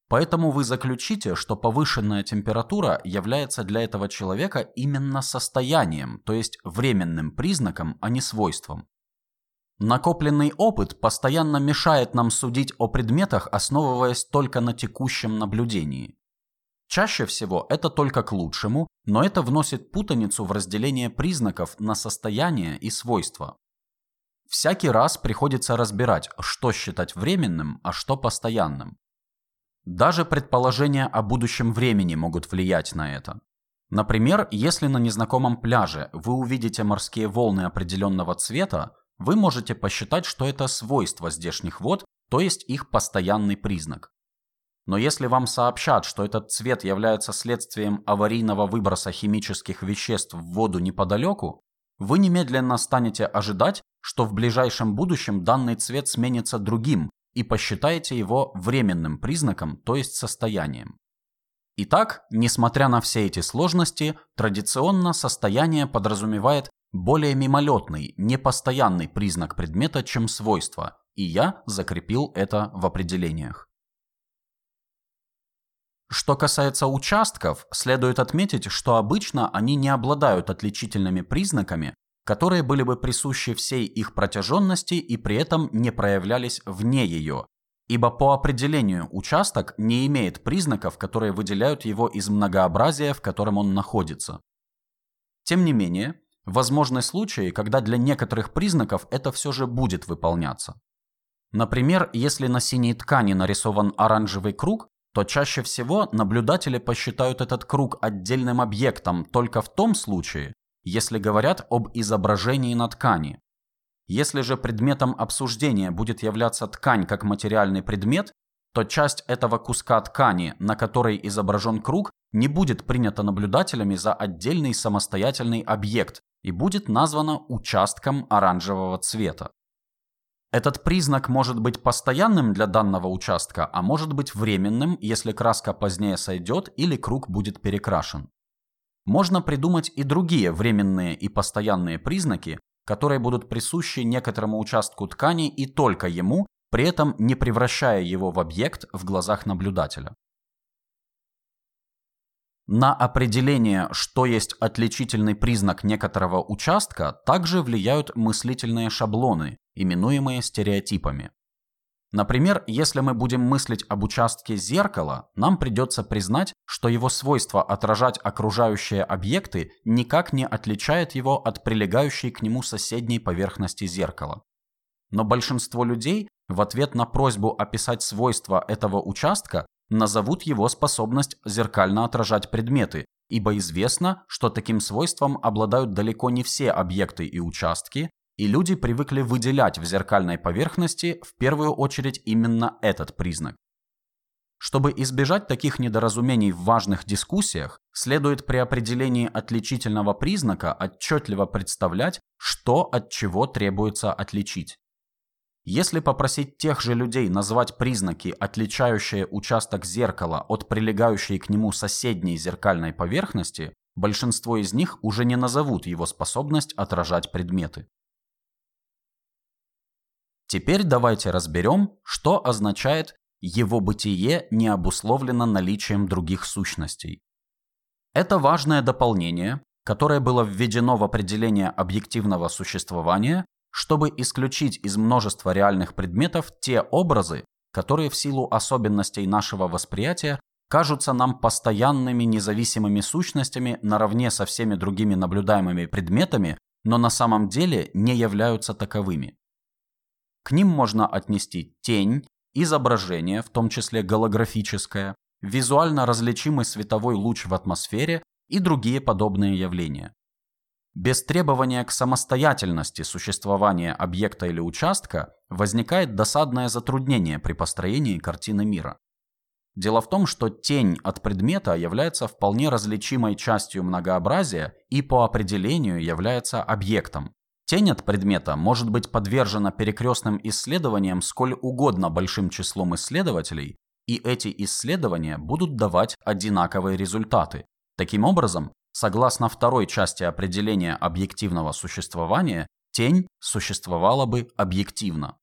Поэтому вы заключите, что повышенная температура является для этого человека именно состоянием, то есть временным признаком, а не свойством. Накопленный опыт постоянно мешает нам судить о предметах, основываясь только на текущем наблюдении. Чаще всего это только к лучшему, но это вносит путаницу в разделение признаков на состояние и свойства. Всякий раз приходится разбирать, что считать временным, а что постоянным. Даже предположения о будущем времени могут влиять на это. Например, если на незнакомом пляже вы увидите морские волны определенного цвета, вы можете посчитать, что это свойство здешних вод, то есть их постоянный признак. Но если вам сообщат, что этот цвет является следствием аварийного выброса химических веществ в воду неподалеку, вы немедленно станете ожидать, что в ближайшем будущем данный цвет сменится другим и посчитаете его временным признаком, то есть состоянием. Итак, несмотря на все эти сложности, традиционно состояние подразумевает более мимолетный, непостоянный признак предмета, чем свойство, и я закрепил это в определениях. Что касается участков, следует отметить, что обычно они не обладают отличительными признаками, которые были бы присущи всей их протяженности и при этом не проявлялись вне ее, ибо по определению участок не имеет признаков, которые выделяют его из многообразия, в котором он находится. Тем не менее, возможны случаи, когда для некоторых признаков это все же будет выполняться. Например, если на синей ткани нарисован оранжевый круг, то чаще всего наблюдатели посчитают этот круг отдельным объектом только в том случае, если говорят об изображении на ткани. Если же предметом обсуждения будет являться ткань как материальный предмет, то часть этого куска ткани, на которой изображен круг, не будет принята наблюдателями за отдельный самостоятельный объект и будет названа участком оранжевого цвета. Этот признак может быть постоянным для данного участка, а может быть временным, если краска позднее сойдет или круг будет перекрашен. Можно придумать и другие временные и постоянные признаки, которые будут присущи некоторому участку ткани и только ему, при этом не превращая его в объект в глазах наблюдателя. На определение, что есть отличительный признак некоторого участка, также влияют мыслительные шаблоны, именуемые стереотипами. Например, если мы будем мыслить об участке зеркала, нам придется признать, что его свойство отражать окружающие объекты никак не отличает его от прилегающей к нему соседней поверхности зеркала. Но большинство людей в ответ на просьбу описать свойства этого участка назовут его способность зеркально отражать предметы, ибо известно, что таким свойством обладают далеко не все объекты и участки, и люди привыкли выделять в зеркальной поверхности в первую очередь именно этот признак. Чтобы избежать таких недоразумений в важных дискуссиях, следует при определении отличительного признака отчетливо представлять, что от чего требуется отличить. Если попросить тех же людей назвать признаки, отличающие участок зеркала от прилегающей к нему соседней зеркальной поверхности, большинство из них уже не назовут его способность отражать предметы. Теперь давайте разберем, что означает его бытие не обусловлено наличием других сущностей. Это важное дополнение, которое было введено в определение объективного существования чтобы исключить из множества реальных предметов те образы, которые в силу особенностей нашего восприятия кажутся нам постоянными независимыми сущностями наравне со всеми другими наблюдаемыми предметами, но на самом деле не являются таковыми. К ним можно отнести тень, изображение, в том числе голографическое, визуально различимый световой луч в атмосфере и другие подобные явления. Без требования к самостоятельности существования объекта или участка возникает досадное затруднение при построении картины мира. Дело в том, что тень от предмета является вполне различимой частью многообразия и по определению является объектом. Тень от предмета может быть подвержена перекрестным исследованиям сколь угодно большим числом исследователей, и эти исследования будут давать одинаковые результаты. Таким образом, согласно второй части определения объективного существования, тень существовала бы объективно.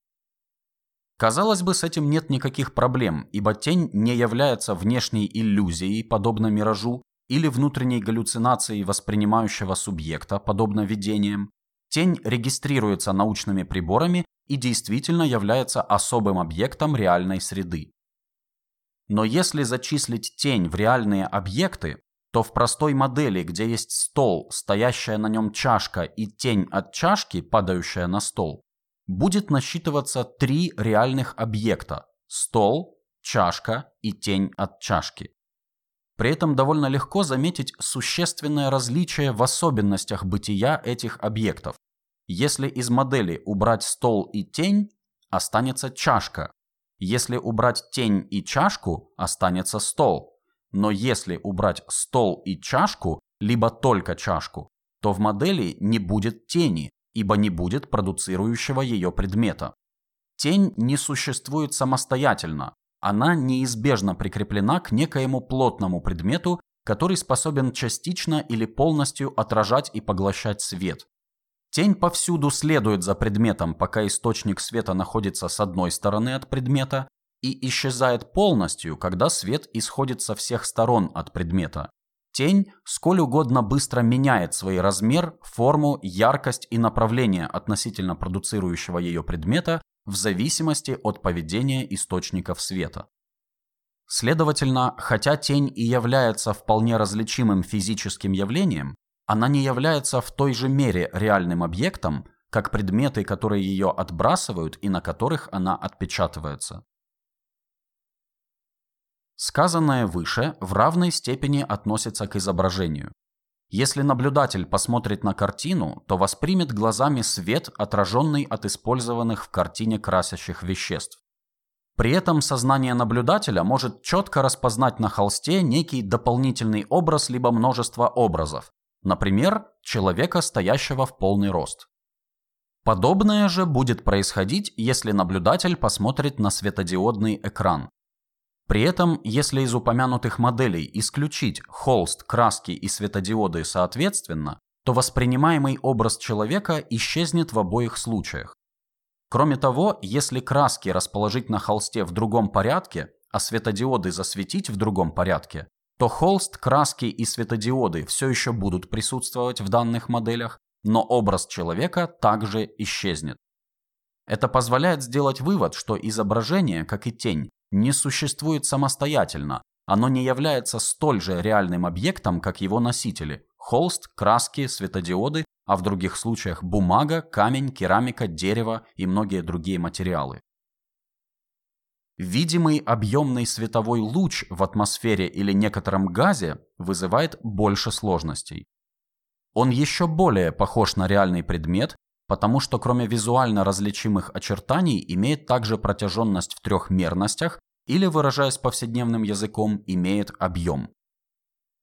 Казалось бы, с этим нет никаких проблем, ибо тень не является внешней иллюзией, подобно миражу, или внутренней галлюцинацией воспринимающего субъекта, подобно видениям. Тень регистрируется научными приборами и действительно является особым объектом реальной среды. Но если зачислить тень в реальные объекты, то в простой модели, где есть стол, стоящая на нем чашка и тень от чашки, падающая на стол, будет насчитываться три реальных объекта – стол, чашка и тень от чашки. При этом довольно легко заметить существенное различие в особенностях бытия этих объектов. Если из модели убрать стол и тень, останется чашка. Если убрать тень и чашку, останется стол. Но если убрать стол и чашку, либо только чашку, то в модели не будет тени, ибо не будет продуцирующего ее предмета. Тень не существует самостоятельно, она неизбежно прикреплена к некоему плотному предмету, который способен частично или полностью отражать и поглощать свет. Тень повсюду следует за предметом, пока источник света находится с одной стороны от предмета, и исчезает полностью, когда свет исходит со всех сторон от предмета. Тень сколь угодно быстро меняет свой размер, форму, яркость и направление относительно продуцирующего ее предмета в зависимости от поведения источников света. Следовательно, хотя тень и является вполне различимым физическим явлением, она не является в той же мере реальным объектом, как предметы, которые ее отбрасывают и на которых она отпечатывается. Сказанное выше в равной степени относится к изображению. Если наблюдатель посмотрит на картину, то воспримет глазами свет, отраженный от использованных в картине красящих веществ. При этом сознание наблюдателя может четко распознать на холсте некий дополнительный образ либо множество образов, например, человека, стоящего в полный рост. Подобное же будет происходить, если наблюдатель посмотрит на светодиодный экран. При этом, если из упомянутых моделей исключить холст, краски и светодиоды соответственно, то воспринимаемый образ человека исчезнет в обоих случаях. Кроме того, если краски расположить на холсте в другом порядке, а светодиоды засветить в другом порядке, то холст, краски и светодиоды все еще будут присутствовать в данных моделях, но образ человека также исчезнет. Это позволяет сделать вывод, что изображение, как и тень, не существует самостоятельно, оно не является столь же реальным объектом, как его носители – холст, краски, светодиоды, а в других случаях бумага, камень, керамика, дерево и многие другие материалы. Видимый объемный световой луч в атмосфере или некотором газе вызывает больше сложностей. Он еще более похож на реальный предмет, потому что кроме визуально различимых очертаний имеет также протяженность в трех мерностях или, выражаясь повседневным языком, имеет объем.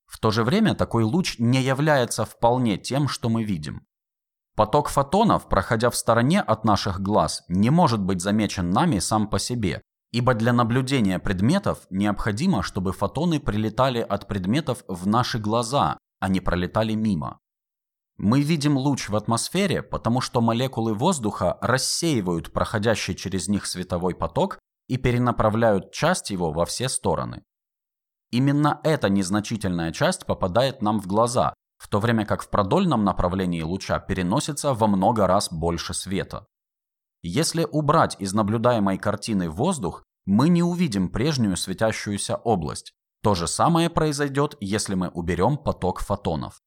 В то же время такой луч не является вполне тем, что мы видим. Поток фотонов, проходя в стороне от наших глаз, не может быть замечен нами сам по себе, ибо для наблюдения предметов необходимо, чтобы фотоны прилетали от предметов в наши глаза, а не пролетали мимо. Мы видим луч в атмосфере, потому что молекулы воздуха рассеивают проходящий через них световой поток и перенаправляют часть его во все стороны. Именно эта незначительная часть попадает нам в глаза, в то время как в продольном направлении луча переносится во много раз больше света. Если убрать из наблюдаемой картины воздух, мы не увидим прежнюю светящуюся область. То же самое произойдет, если мы уберем поток фотонов.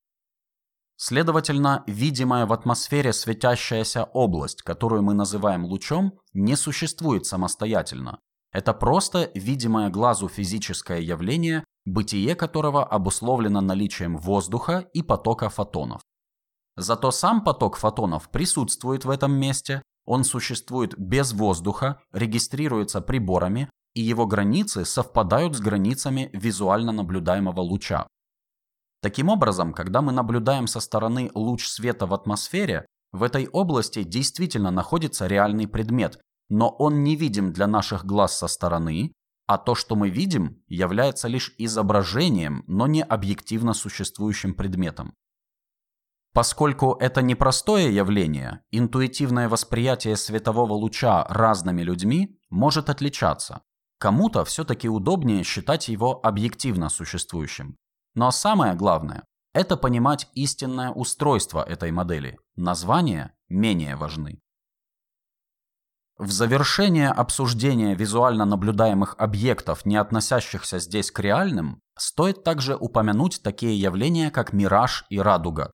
Следовательно, видимая в атмосфере светящаяся область, которую мы называем лучом, не существует самостоятельно. Это просто видимое глазу физическое явление, бытие которого обусловлено наличием воздуха и потока фотонов. Зато сам поток фотонов присутствует в этом месте, он существует без воздуха, регистрируется приборами, и его границы совпадают с границами визуально наблюдаемого луча. Таким образом, когда мы наблюдаем со стороны луч света в атмосфере, в этой области действительно находится реальный предмет, но он не видим для наших глаз со стороны, а то, что мы видим, является лишь изображением, но не объективно существующим предметом. Поскольку это непростое явление, интуитивное восприятие светового луча разными людьми может отличаться. Кому-то все-таки удобнее считать его объективно существующим. Но самое главное – это понимать истинное устройство этой модели. Названия менее важны. В завершение обсуждения визуально наблюдаемых объектов, не относящихся здесь к реальным, стоит также упомянуть такие явления, как мираж и радуга.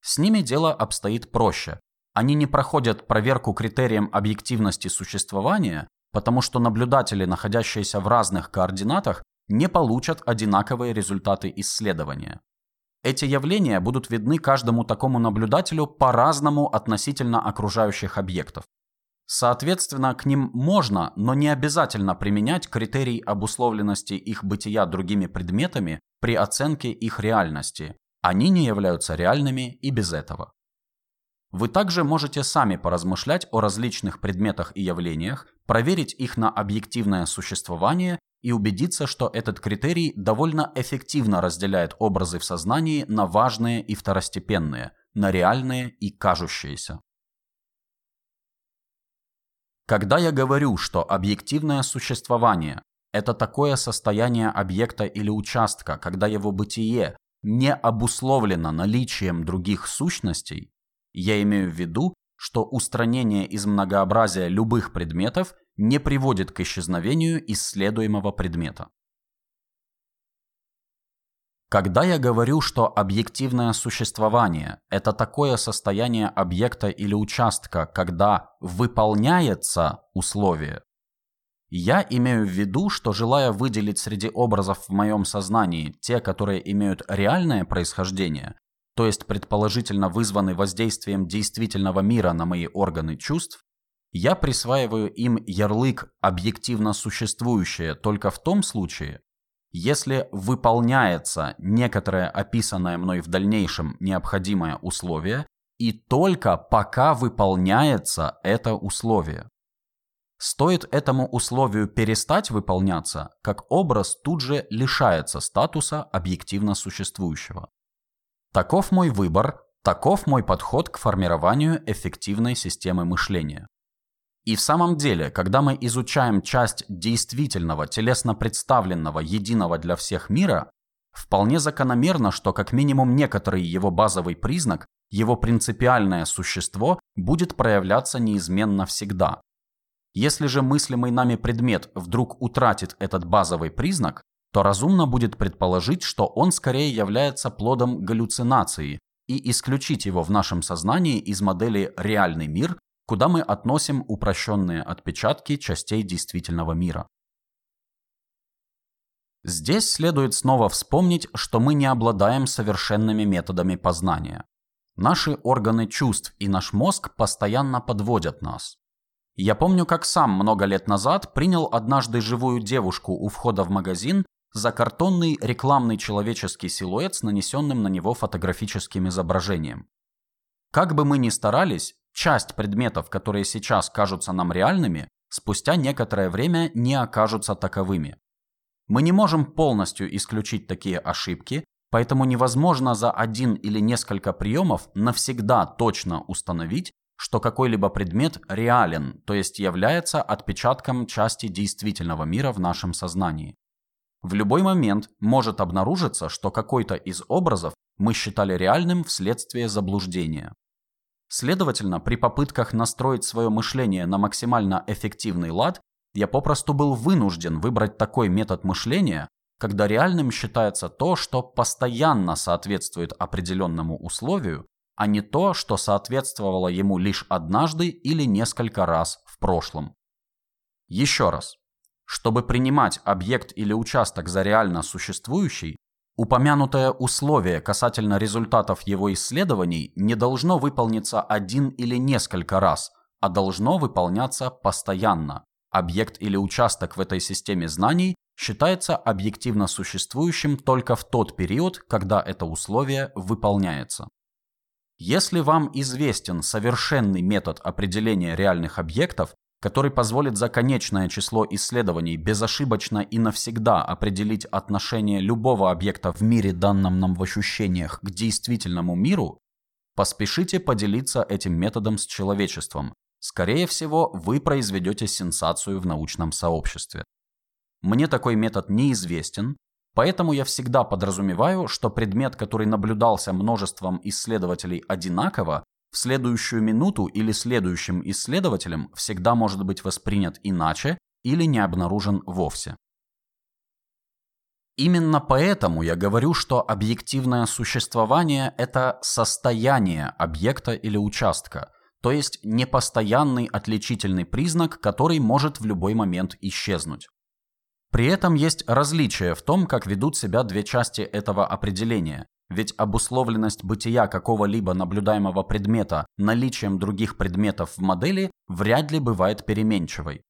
С ними дело обстоит проще. Они не проходят проверку критериям объективности существования, потому что наблюдатели, находящиеся в разных координатах, не получат одинаковые результаты исследования. Эти явления будут видны каждому такому наблюдателю по-разному относительно окружающих объектов. Соответственно, к ним можно, но не обязательно применять критерий обусловленности их бытия другими предметами при оценке их реальности, они не являются реальными и без этого. Вы также можете сами поразмышлять о различных предметах и явлениях, проверить их на объективное существование и убедиться, что этот критерий довольно эффективно разделяет образы в сознании на важные и второстепенные, на реальные и кажущиеся. Когда я говорю, что объективное существование – это такое состояние объекта или участка, когда его бытие не обусловлено наличием других сущностей, я имею в виду, что устранение из многообразия любых предметов не приводит к исчезновению исследуемого предмета. Когда я говорю, что объективное существование – это такое состояние объекта или участка, когда выполняется условие, я имею в виду, что желая выделить среди образов в моем сознании те, которые имеют реальное происхождение, то есть предположительно вызваны воздействием действительного мира на мои органы чувств, я присваиваю им ярлык «объективно существующее» только в том случае, если выполняется некоторое описанное мной в дальнейшем необходимое условие, и только пока выполняется это условие. Стоит этому условию перестать выполняться, как образ тут же лишается статуса объективно существующего. Таков мой выбор, таков мой подход к формированию эффективной системы мышления. И в самом деле, когда мы изучаем часть действительного, телесно представленного, единого для всех мира, вполне закономерно, что как минимум некоторый его базовый признак, его принципиальное существо будет проявляться неизменно всегда, если же мыслимый нами предмет вдруг утратит этот базовый признак, то разумно будет предположить, что он скорее является плодом галлюцинации и исключить его в нашем сознании из модели «реальный мир», куда мы относим упрощенные отпечатки частей действительного мира. Здесь следует снова вспомнить, что мы не обладаем совершенными методами познания. Наши органы чувств и наш мозг постоянно подводят нас. Я помню, как сам много лет назад принял однажды живую девушку у входа в магазин за картонный рекламный человеческий силуэт с нанесенным на него фотографическим изображением. Как бы мы ни старались, часть предметов, которые сейчас кажутся нам реальными, спустя некоторое время не окажутся таковыми. Мы не можем полностью исключить такие ошибки, поэтому невозможно за один или несколько приемов навсегда точно установить, что какой-либо предмет реален, то есть является отпечатком части действительного мира в нашем сознании. В любой момент может обнаружиться, что какой-то из образов мы считали реальным вследствие заблуждения. Следовательно, при попытках настроить свое мышление на максимально эффективный лад, я попросту был вынужден выбрать такой метод мышления, когда реальным считается то, что постоянно соответствует определенному условию а не то, что соответствовало ему лишь однажды или несколько раз в прошлом. Еще раз. Чтобы принимать объект или участок за реально существующий, упомянутое условие касательно результатов его исследований не должно выполниться один или несколько раз, а должно выполняться постоянно. Объект или участок в этой системе знаний считается объективно существующим только в тот период, когда это условие выполняется. Если вам известен совершенный метод определения реальных объектов, который позволит за конечное число исследований безошибочно и навсегда определить отношение любого объекта в мире, данном нам в ощущениях, к действительному миру, поспешите поделиться этим методом с человечеством. Скорее всего, вы произведете сенсацию в научном сообществе. Мне такой метод неизвестен, поэтому я всегда подразумеваю, что предмет, который наблюдался множеством исследователей одинаково, в следующую минуту или следующим исследователем всегда может быть воспринят иначе или не обнаружен вовсе. Именно поэтому я говорю, что объективное существование – это состояние объекта или участка, то есть непостоянный отличительный признак, который может в любой момент исчезнуть. При этом есть различие в том, как ведут себя две части этого определения, ведь обусловленность бытия какого-либо наблюдаемого предмета наличием других предметов в модели вряд ли бывает переменчивой.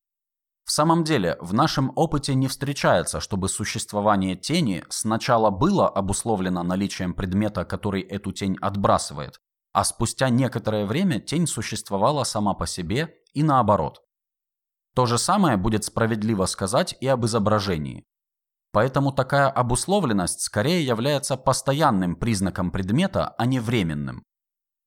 В самом деле, в нашем опыте не встречается, чтобы существование тени сначала было обусловлено наличием предмета, который эту тень отбрасывает, а спустя некоторое время тень существовала сама по себе и наоборот. То же самое будет справедливо сказать и об изображении. Поэтому такая обусловленность скорее является постоянным признаком предмета, а не временным.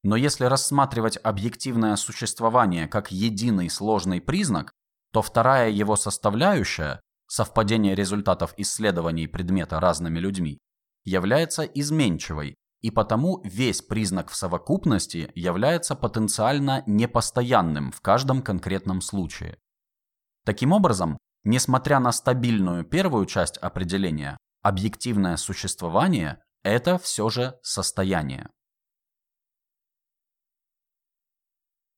Но если рассматривать объективное существование как единый сложный признак, то вторая его составляющая, совпадение результатов исследований предмета разными людьми, является изменчивой, и потому весь признак в совокупности является потенциально непостоянным в каждом конкретном случае. Таким образом, Несмотря на стабильную первую часть определения, объективное существование – это все же состояние.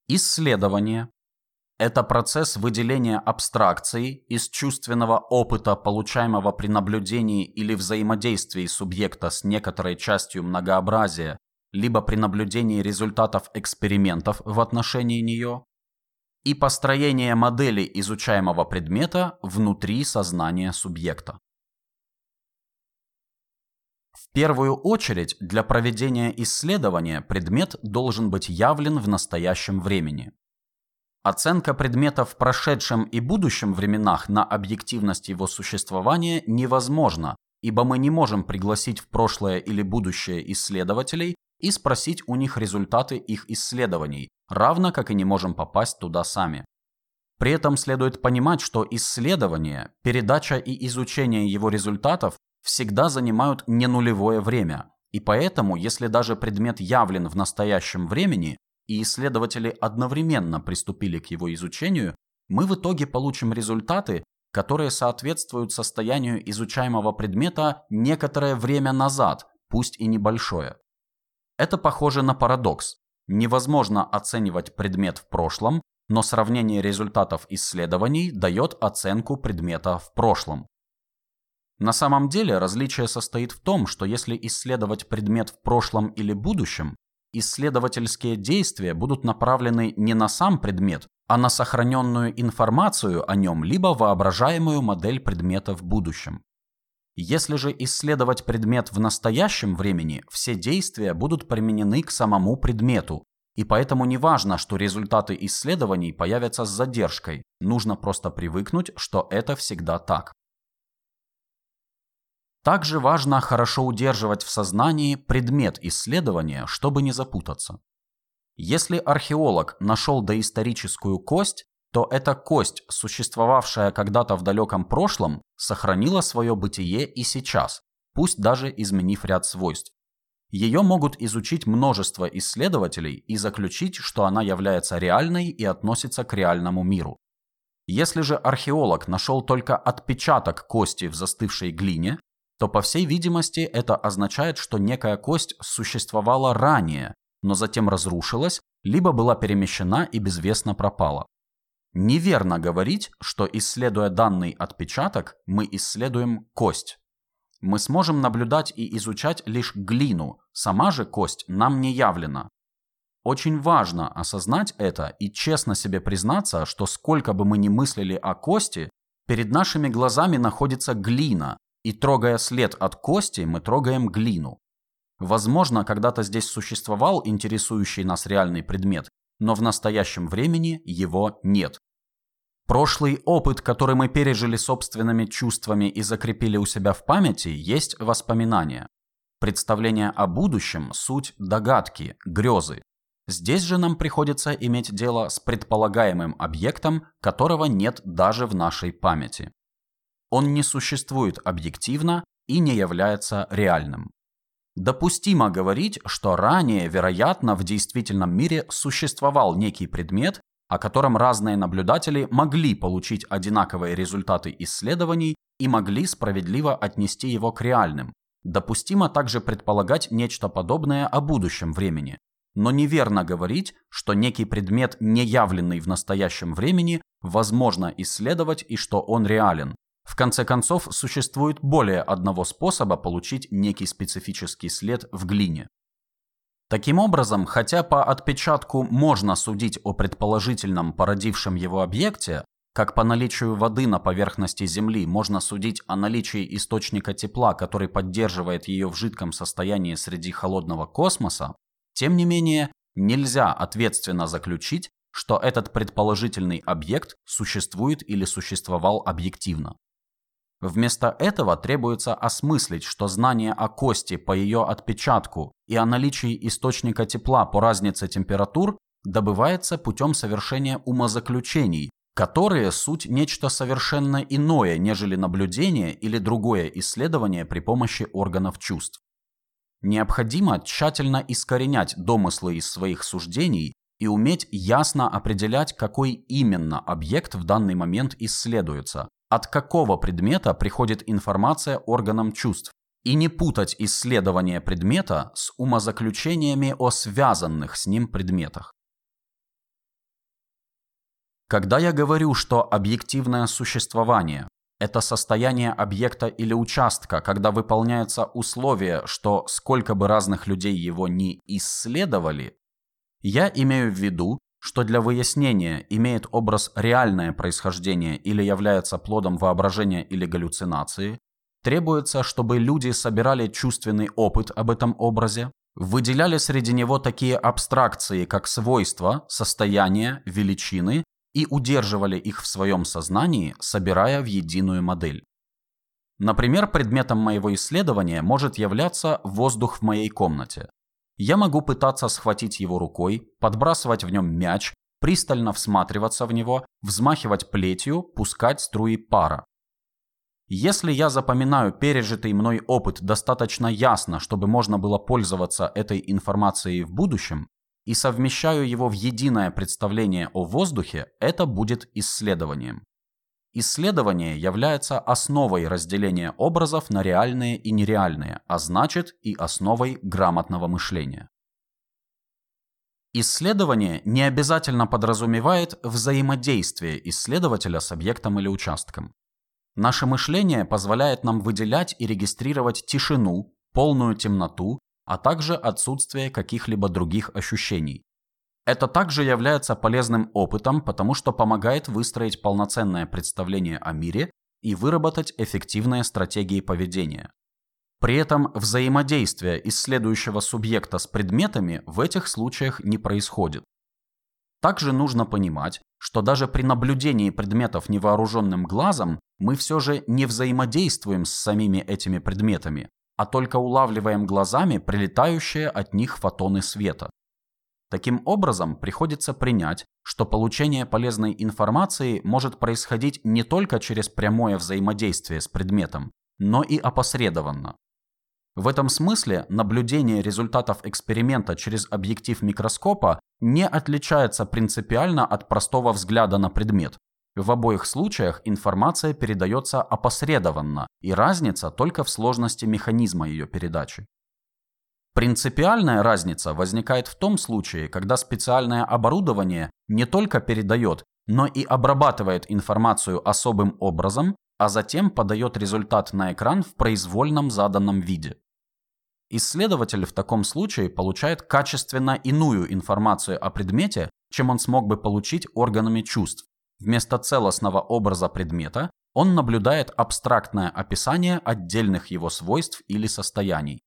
Исследование – это процесс выделения абстракции из чувственного опыта, получаемого при наблюдении или взаимодействии субъекта с некоторой частью многообразия, либо при наблюдении результатов экспериментов в отношении нее, и построение модели изучаемого предмета внутри сознания субъекта. В первую очередь, для проведения исследования предмет должен быть явлен в настоящем времени. Оценка предмета в прошедшем и будущем временах на объективность его существования невозможна, ибо мы не можем пригласить в прошлое или будущее исследователей и спросить у них результаты их исследований, равно как и не можем попасть туда сами. При этом следует понимать, что исследование, передача и изучение его результатов всегда занимают не нулевое время, и поэтому, если даже предмет явлен в настоящем времени, и исследователи одновременно приступили к его изучению, мы в итоге получим результаты, которые соответствуют состоянию изучаемого предмета некоторое время назад, пусть и небольшое. Это похоже на парадокс. Невозможно оценивать предмет в прошлом, но сравнение результатов исследований дает оценку предмета в прошлом. На самом деле различие состоит в том, что если исследовать предмет в прошлом или будущем, исследовательские действия будут направлены не на сам предмет, а на сохраненную информацию о нем либо воображаемую модель предмета в будущем. Если же исследовать предмет в настоящем времени, все действия будут применены к самому предмету, и поэтому не важно, что результаты исследований появятся с задержкой, нужно просто привыкнуть, что это всегда так. Также важно хорошо удерживать в сознании предмет исследования, чтобы не запутаться. Если археолог нашел доисторическую кость, то эта кость, существовавшая когда-то в далеком прошлом, сохранила свое бытие и сейчас, пусть даже изменив ряд свойств. Ее могут изучить множество исследователей и заключить, что она является реальной и относится к реальному миру. Если же археолог нашел только отпечаток кости в застывшей глине, то по всей видимости это означает, что некая кость существовала ранее, но затем разрушилась, либо была перемещена и безвестно пропала. Неверно говорить, что исследуя данный отпечаток, мы исследуем кость. Мы сможем наблюдать и изучать лишь глину, сама же кость нам не явлена. Очень важно осознать это и честно себе признаться, что сколько бы мы ни мыслили о кости, перед нашими глазами находится глина, и трогая след от кости, мы трогаем глину. Возможно, когда-то здесь существовал интересующий нас реальный предмет, но в настоящем времени его нет. Прошлый опыт, который мы пережили собственными чувствами и закрепили у себя в памяти, есть воспоминания. Представление о будущем – суть догадки, грезы. Здесь же нам приходится иметь дело с предполагаемым объектом, которого нет даже в нашей памяти. Он не существует объективно и не является реальным. Допустимо говорить, что ранее, вероятно, в действительном мире существовал некий предмет, о котором разные наблюдатели могли получить одинаковые результаты исследований и могли справедливо отнести его к реальным. Допустимо также предполагать нечто подобное о будущем времени. Но неверно говорить, что некий предмет, не явленный в настоящем времени, возможно исследовать и что он реален. В конце концов, существует более одного способа получить некий специфический след в глине. Таким образом, хотя по отпечатку можно судить о предположительном породившем его объекте, как по наличию воды на поверхности Земли можно судить о наличии источника тепла, который поддерживает ее в жидком состоянии среди холодного космоса, тем не менее, нельзя ответственно заключить, что этот предположительный объект существует или существовал объективно. Вместо этого требуется осмыслить, что знание о кости по ее отпечатку и о наличии источника тепла по разнице температур добывается путем совершения умозаключений, которые суть нечто совершенно иное, нежели наблюдение или другое исследование при помощи органов чувств. Необходимо тщательно искоренять домыслы из своих суждений и уметь ясно определять, какой именно объект в данный момент исследуется, от какого предмета приходит информация органам чувств, и не путать исследование предмета с умозаключениями о связанных с ним предметах. Когда я говорю, что объективное существование – это состояние объекта или участка, когда выполняется условие, что сколько бы разных людей его ни исследовали, я имею в виду, что для выяснения имеет образ реальное происхождение или является плодом воображения или галлюцинации, требуется, чтобы люди собирали чувственный опыт об этом образе, выделяли среди него такие абстракции, как свойства, состояния, величины и удерживали их в своем сознании, собирая в единую модель. Например, предметом моего исследования может являться воздух в моей комнате. Я могу пытаться схватить его рукой, подбрасывать в нем мяч, пристально всматриваться в него, взмахивать плетью, пускать струи пара. Если я запоминаю пережитый мной опыт достаточно ясно, чтобы можно было пользоваться этой информацией в будущем, и совмещаю его в единое представление о воздухе, это будет исследованием. Исследование является основой разделения образов на реальные и нереальные, а значит и основой грамотного мышления. Исследование не обязательно подразумевает взаимодействие исследователя с объектом или участком. Наше мышление позволяет нам выделять и регистрировать тишину, полную темноту, а также отсутствие каких-либо других ощущений. Это также является полезным опытом, потому что помогает выстроить полноценное представление о мире и выработать эффективные стратегии поведения. При этом взаимодействие исследующего субъекта с предметами в этих случаях не происходит. Также нужно понимать, что даже при наблюдении предметов невооруженным глазом мы все же не взаимодействуем с самими этими предметами, а только улавливаем глазами прилетающие от них фотоны света. Таким образом, приходится принять, что получение полезной информации может происходить не только через прямое взаимодействие с предметом, но и опосредованно. В этом смысле наблюдение результатов эксперимента через объектив микроскопа не отличается принципиально от простого взгляда на предмет. В обоих случаях информация передается опосредованно, и разница только в сложности механизма ее передачи. Принципиальная разница возникает в том случае, когда специальное оборудование не только передает, но и обрабатывает информацию особым образом, а затем подает результат на экран в произвольном заданном виде. Исследователь в таком случае получает качественно иную информацию о предмете, чем он смог бы получить органами чувств. Вместо целостного образа предмета он наблюдает абстрактное описание отдельных его свойств или состояний.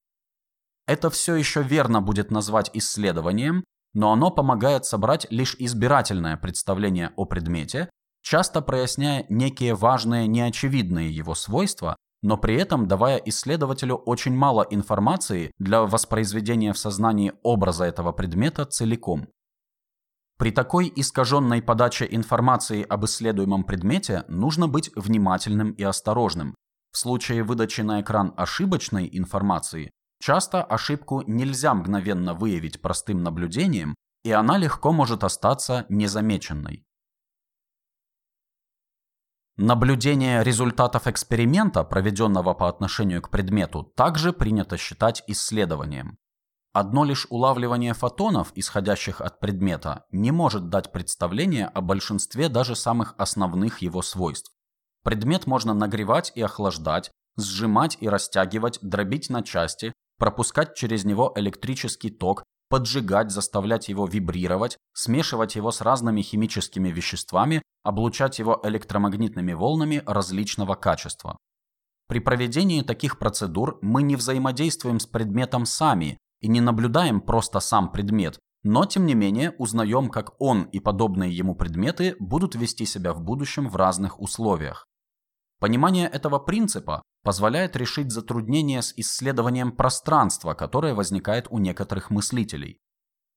Это все еще верно будет назвать исследованием, но оно помогает собрать лишь избирательное представление о предмете, часто проясняя некие важные неочевидные его свойства, но при этом давая исследователю очень мало информации для воспроизведения в сознании образа этого предмета целиком. При такой искаженной подаче информации об исследуемом предмете нужно быть внимательным и осторожным. В случае выдачи на экран ошибочной информации, часто ошибку нельзя мгновенно выявить простым наблюдением, и она легко может остаться незамеченной. Наблюдение результатов эксперимента, проведенного по отношению к предмету, также принято считать исследованием. Одно лишь улавливание фотонов, исходящих от предмета, не может дать представление о большинстве даже самых основных его свойств. Предмет можно нагревать и охлаждать, сжимать и растягивать, дробить на части, пропускать через него электрический ток, поджигать, заставлять его вибрировать, смешивать его с разными химическими веществами, облучать его электромагнитными волнами различного качества. При проведении таких процедур мы не взаимодействуем с предметом сами и не наблюдаем просто сам предмет, но тем не менее узнаем, как он и подобные ему предметы будут вести себя в будущем в разных условиях. Понимание этого принципа позволяет решить затруднение с исследованием пространства, которое возникает у некоторых мыслителей.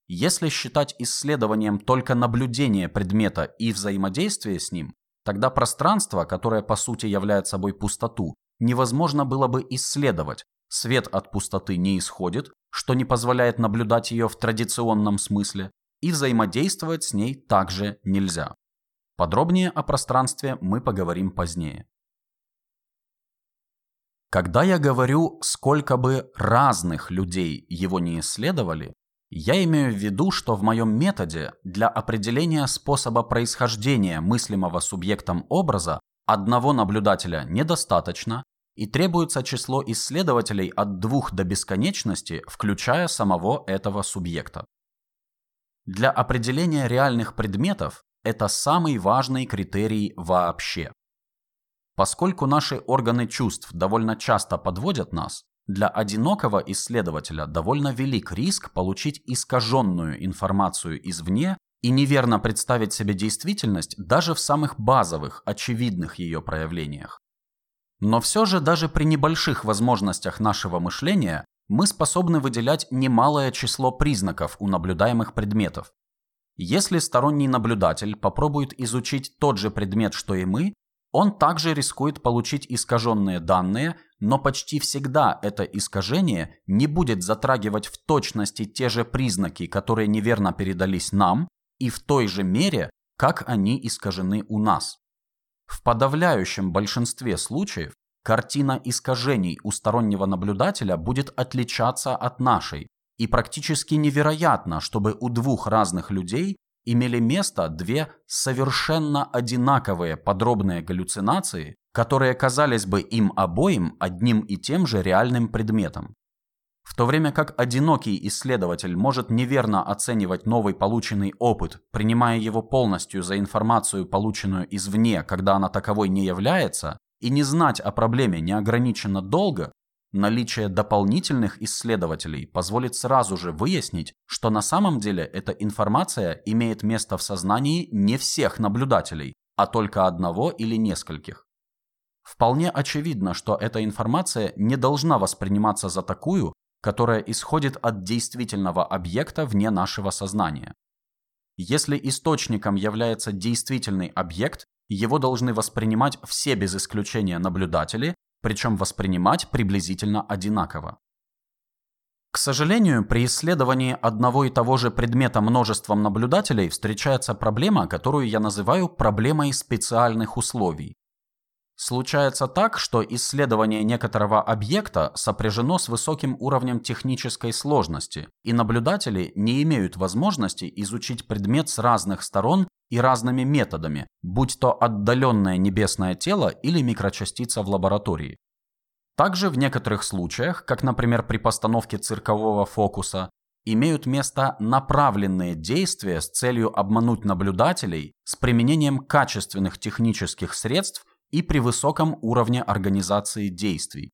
Если считать исследованием только наблюдение предмета и взаимодействие с ним, тогда пространство, которое по сути является собой пустоту, невозможно было бы исследовать. Свет от пустоты не исходит, что не позволяет наблюдать ее в традиционном смысле, и взаимодействовать с ней также нельзя. Подробнее о пространстве мы поговорим позднее. Когда я говорю, сколько бы разных людей его не исследовали, я имею в виду, что в моем методе для определения способа происхождения мыслимого субъектом образа одного наблюдателя недостаточно и требуется число исследователей от двух до бесконечности, включая самого этого субъекта. Для определения реальных предметов это самый важный критерий вообще. Поскольку наши органы чувств довольно часто подводят нас, для одинокого исследователя довольно велик риск получить искаженную информацию извне и неверно представить себе действительность даже в самых базовых, очевидных ее проявлениях. Но все же даже при небольших возможностях нашего мышления мы способны выделять немалое число признаков у наблюдаемых предметов. Если сторонний наблюдатель попробует изучить тот же предмет, что и мы, он также рискует получить искаженные данные, но почти всегда это искажение не будет затрагивать в точности те же признаки, которые неверно передались нам, и в той же мере, как они искажены у нас. В подавляющем большинстве случаев картина искажений у стороннего наблюдателя будет отличаться от нашей, и практически невероятно, чтобы у двух разных людей имели место две совершенно одинаковые подробные галлюцинации, которые казались бы им обоим одним и тем же реальным предметом. В то время как одинокий исследователь может неверно оценивать новый полученный опыт, принимая его полностью за информацию, полученную извне, когда она таковой не является, и не знать о проблеме неограниченно долго, Наличие дополнительных исследователей позволит сразу же выяснить, что на самом деле эта информация имеет место в сознании не всех наблюдателей, а только одного или нескольких. Вполне очевидно, что эта информация не должна восприниматься за такую, которая исходит от действительного объекта вне нашего сознания. Если источником является действительный объект, его должны воспринимать все без исключения наблюдатели, причем воспринимать приблизительно одинаково. К сожалению, при исследовании одного и того же предмета множеством наблюдателей встречается проблема, которую я называю проблемой специальных условий. Случается так, что исследование некоторого объекта сопряжено с высоким уровнем технической сложности, и наблюдатели не имеют возможности изучить предмет с разных сторон и разными методами, будь то отдаленное небесное тело или микрочастица в лаборатории. Также в некоторых случаях, как, например, при постановке циркового фокуса, имеют место направленные действия с целью обмануть наблюдателей с применением качественных технических средств и при высоком уровне организации действий.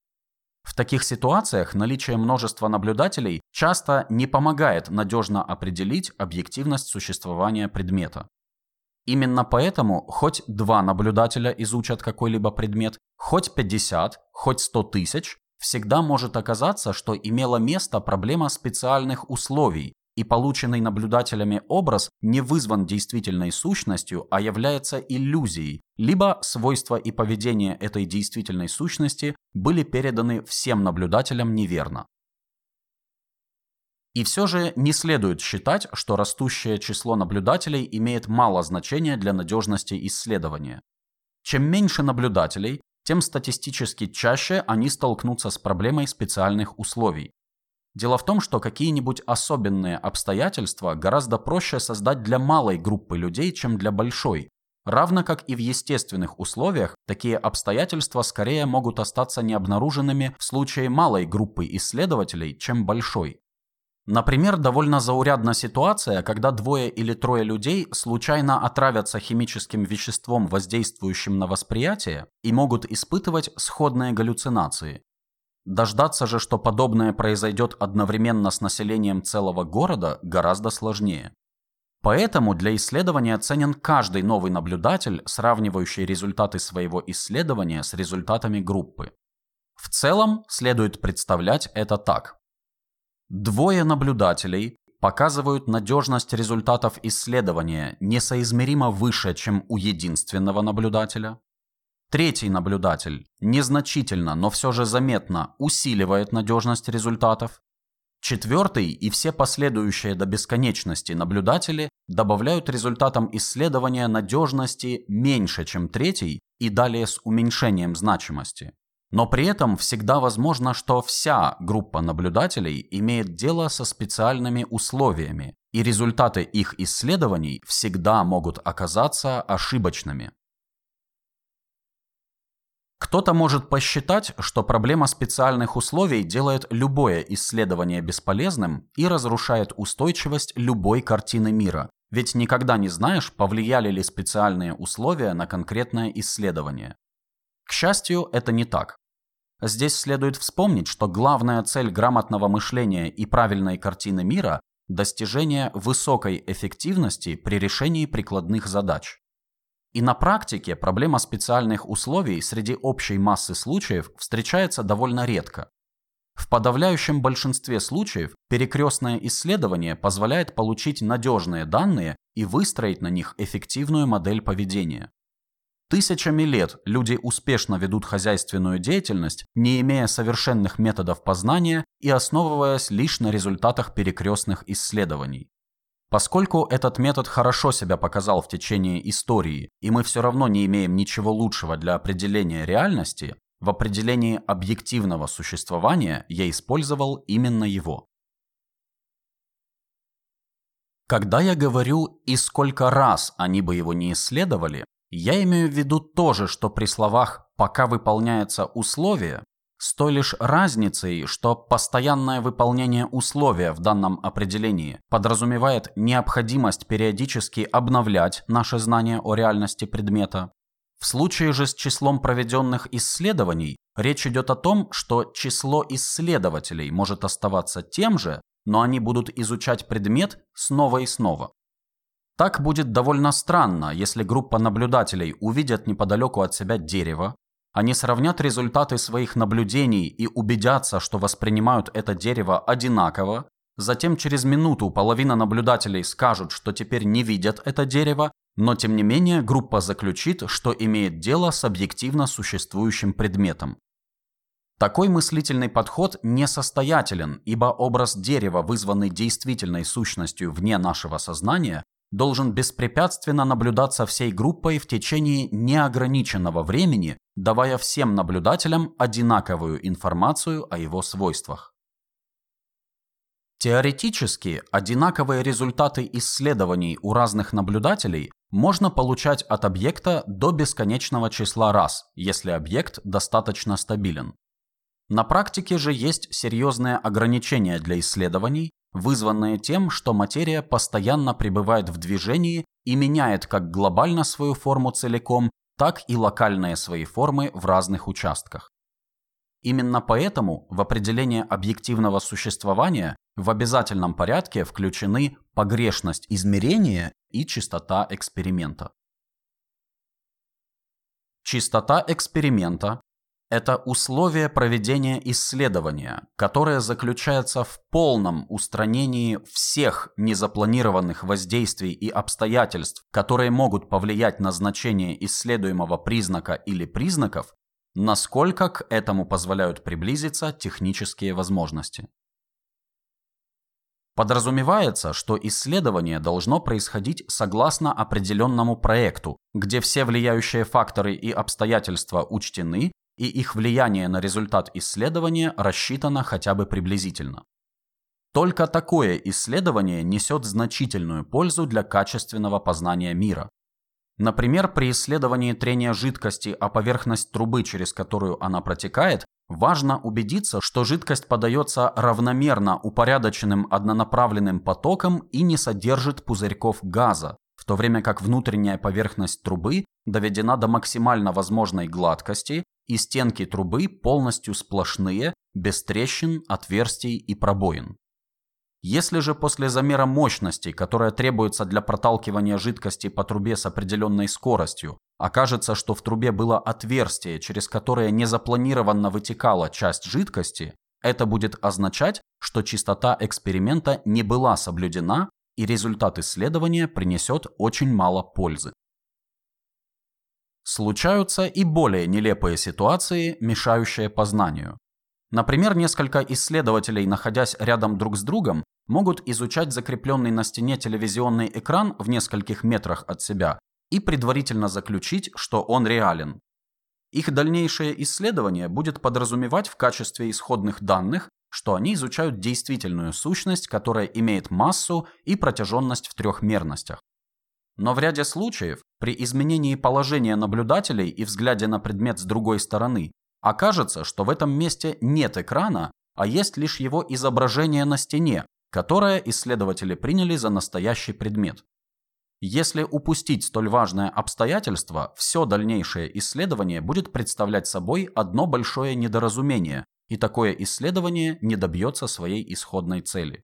В таких ситуациях наличие множества наблюдателей часто не помогает надежно определить объективность существования предмета. Именно поэтому хоть два наблюдателя изучат какой-либо предмет, хоть 50, хоть 100 тысяч, всегда может оказаться, что имела место проблема специальных условий, и полученный наблюдателями образ не вызван действительной сущностью, а является иллюзией, либо свойства и поведение этой действительной сущности были переданы всем наблюдателям неверно. И все же не следует считать, что растущее число наблюдателей имеет мало значения для надежности исследования. Чем меньше наблюдателей, тем статистически чаще они столкнутся с проблемой специальных условий. Дело в том, что какие-нибудь особенные обстоятельства гораздо проще создать для малой группы людей, чем для большой. Равно как и в естественных условиях, такие обстоятельства скорее могут остаться необнаруженными в случае малой группы исследователей, чем большой. Например, довольно заурядна ситуация, когда двое или трое людей случайно отравятся химическим веществом, воздействующим на восприятие, и могут испытывать сходные галлюцинации. Дождаться же, что подобное произойдет одновременно с населением целого города, гораздо сложнее. Поэтому для исследования ценен каждый новый наблюдатель, сравнивающий результаты своего исследования с результатами группы. В целом следует представлять это так. Двое наблюдателей показывают надежность результатов исследования несоизмеримо выше, чем у единственного наблюдателя. Третий наблюдатель незначительно, но все же заметно усиливает надежность результатов. Четвертый и все последующие до бесконечности наблюдатели добавляют результатам исследования надежности меньше, чем третий, и далее с уменьшением значимости. Но при этом всегда возможно, что вся группа наблюдателей имеет дело со специальными условиями, и результаты их исследований всегда могут оказаться ошибочными. Кто-то может посчитать, что проблема специальных условий делает любое исследование бесполезным и разрушает устойчивость любой картины мира, ведь никогда не знаешь, повлияли ли специальные условия на конкретное исследование. К счастью, это не так. Здесь следует вспомнить, что главная цель грамотного мышления и правильной картины мира – достижение высокой эффективности при решении прикладных задач. И на практике проблема специальных условий среди общей массы случаев встречается довольно редко. В подавляющем большинстве случаев перекрестное исследование позволяет получить надежные данные и выстроить на них эффективную модель поведения. Тысячами лет люди успешно ведут хозяйственную деятельность, не имея совершенных методов познания и основываясь лишь на результатах перекрестных исследований. Поскольку этот метод хорошо себя показал в течение истории, и мы все равно не имеем ничего лучшего для определения реальности, в определении объективного существования я использовал именно его. Когда я говорю «и сколько раз они бы его не исследовали», я имею в виду то же, что при словах «пока выполняется условие», с той лишь разницей, что постоянное выполнение условия в данном определении подразумевает необходимость периодически обновлять наши знания о реальности предмета. В случае же с числом проведенных исследований речь идет о том, что число исследователей может оставаться тем же, но они будут изучать предмет снова и снова. Так будет довольно странно, если группа наблюдателей увидят неподалеку от себя дерево, они сравнят результаты своих наблюдений и убедятся, что воспринимают это дерево одинаково, затем через минуту половина наблюдателей скажут, что теперь не видят это дерево, но тем не менее группа заключит, что имеет дело с объективно существующим предметом. Такой мыслительный подход несостоятелен, ибо образ дерева, вызванный действительной сущностью вне нашего сознания, должен беспрепятственно наблюдаться всей группой в течение неограниченного времени, давая всем наблюдателям одинаковую информацию о его свойствах. Теоретически, одинаковые результаты исследований у разных наблюдателей можно получать от объекта до бесконечного числа раз, если объект достаточно стабилен. На практике же есть серьезные ограничения для исследований, вызванные тем, что материя постоянно пребывает в движении и меняет как глобально свою форму целиком, так и локальные свои формы в разных участках. Именно поэтому в определение объективного существования в обязательном порядке включены погрешность измерения и чистота эксперимента. Чистота эксперимента – это условие проведения исследования, которое заключается в полном устранении всех незапланированных воздействий и обстоятельств, которые могут повлиять на значение исследуемого признака или признаков, насколько к этому позволяют приблизиться технические возможности. Подразумевается, что исследование должно происходить согласно определенному проекту, где все влияющие факторы и обстоятельства учтены, и их влияние на результат исследования рассчитано хотя бы приблизительно. Только такое исследование несет значительную пользу для качественного познания мира. Например, при исследовании трения жидкости о поверхность трубы, через которую она протекает, важно убедиться, что жидкость подается равномерно упорядоченным однонаправленным потоком и не содержит пузырьков газа, в то время как внутренняя поверхность трубы доведена до максимально возможной гладкости и стенки трубы полностью сплошные, без трещин, отверстий и пробоин. Если же после замера мощности, которая требуется для проталкивания жидкости по трубе с определенной скоростью, окажется, что в трубе было отверстие, через которое незапланированно вытекала часть жидкости, это будет означать, что чистота эксперимента не была соблюдена и результат исследования принесет очень мало пользы. Случаются и более нелепые ситуации, мешающие познанию. Например, несколько исследователей, находясь рядом друг с другом, могут изучать закрепленный на стене телевизионный экран в нескольких метрах от себя и предварительно заключить, что он реален. Их дальнейшее исследование будет подразумевать в качестве исходных данных, что они изучают действительную сущность, которая имеет массу и протяженность в трехмерностях. Но в ряде случаев, при изменении положения наблюдателей и взгляде на предмет с другой стороны, окажется, что в этом месте нет экрана, а есть лишь его изображение на стене, которое исследователи приняли за настоящий предмет. Если упустить столь важное обстоятельство, все дальнейшее исследование будет представлять собой одно большое недоразумение, и такое исследование не добьется своей исходной цели.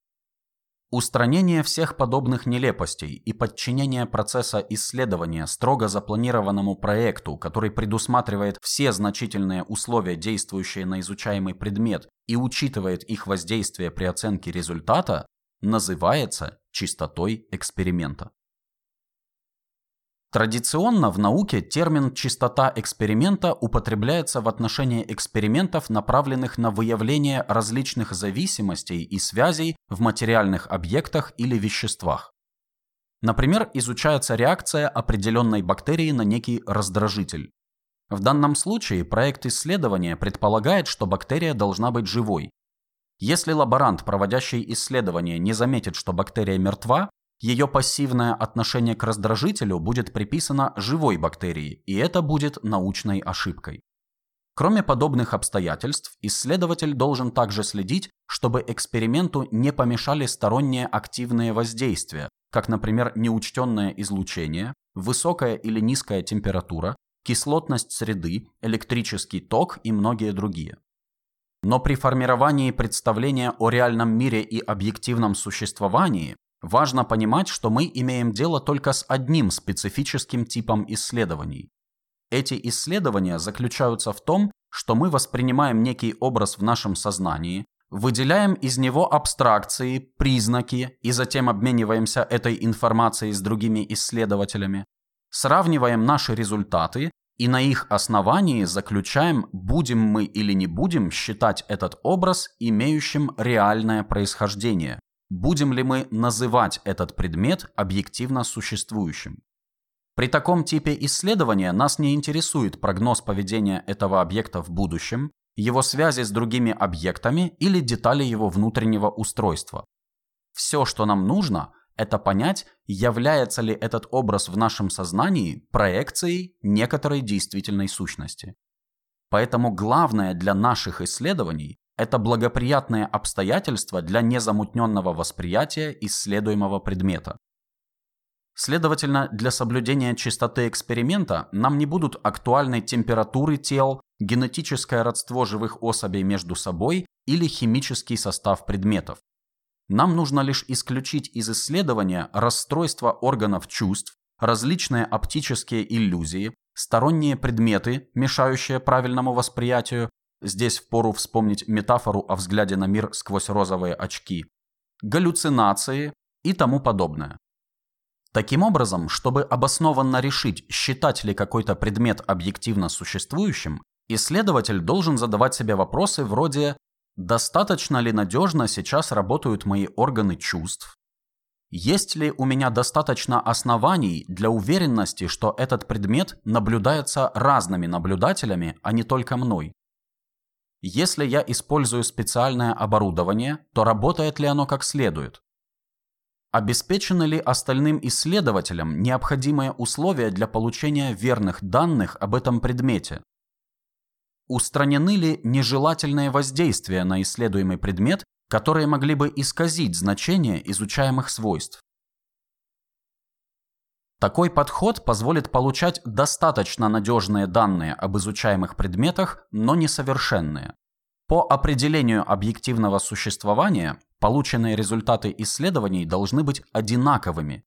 Устранение всех подобных нелепостей и подчинение процесса исследования строго запланированному проекту, который предусматривает все значительные условия, действующие на изучаемый предмет, и учитывает их воздействие при оценке результата, называется чистотой эксперимента. Традиционно в науке термин «чистота эксперимента» употребляется в отношении экспериментов, направленных на выявление различных зависимостей и связей в материальных объектах или веществах. Например, изучается реакция определенной бактерии на некий раздражитель. В данном случае проект исследования предполагает, что бактерия должна быть живой. Если лаборант, проводящий исследование, не заметит, что бактерия мертва, ее пассивное отношение к раздражителю будет приписано живой бактерии, и это будет научной ошибкой. Кроме подобных обстоятельств, исследователь должен также следить, чтобы эксперименту не помешали сторонние активные воздействия, как, например, неучтенное излучение, высокая или низкая температура, кислотность среды, электрический ток и многие другие. Но при формировании представления о реальном мире и объективном существовании Важно понимать, что мы имеем дело только с одним специфическим типом исследований. Эти исследования заключаются в том, что мы воспринимаем некий образ в нашем сознании, выделяем из него абстракции, признаки и затем обмениваемся этой информацией с другими исследователями, сравниваем наши результаты и на их основании заключаем, будем мы или не будем считать этот образ имеющим реальное происхождение, будем ли мы называть этот предмет объективно существующим. При таком типе исследования нас не интересует прогноз поведения этого объекта в будущем, его связи с другими объектами или детали его внутреннего устройства. Все, что нам нужно, это понять, является ли этот образ в нашем сознании проекцией некоторой действительной сущности. Поэтому главное для наших исследований это благоприятные обстоятельства для незамутненного восприятия исследуемого предмета. Следовательно, для соблюдения чистоты эксперимента нам не будут актуальны температуры тел, генетическое родство живых особей между собой или химический состав предметов. Нам нужно лишь исключить из исследования расстройства органов чувств, различные оптические иллюзии, сторонние предметы, мешающие правильному восприятию, здесь впору вспомнить метафору о взгляде на мир сквозь розовые очки, галлюцинации и тому подобное. Таким образом, чтобы обоснованно решить, считать ли какой-то предмет объективно существующим, исследователь должен задавать себе вопросы вроде «Достаточно ли надежно сейчас работают мои органы чувств?» Есть ли у меня достаточно оснований для уверенности, что этот предмет наблюдается разными наблюдателями, а не только мной? Если я использую специальное оборудование, то работает ли оно как следует? Обеспечены ли остальным исследователям необходимые условия для получения верных данных об этом предмете? Устранены ли нежелательные воздействия на исследуемый предмет, которые могли бы исказить значение изучаемых свойств? Такой подход позволит получать достаточно надежные данные об изучаемых предметах, но несовершенные. По определению объективного существования полученные результаты исследований должны быть одинаковыми.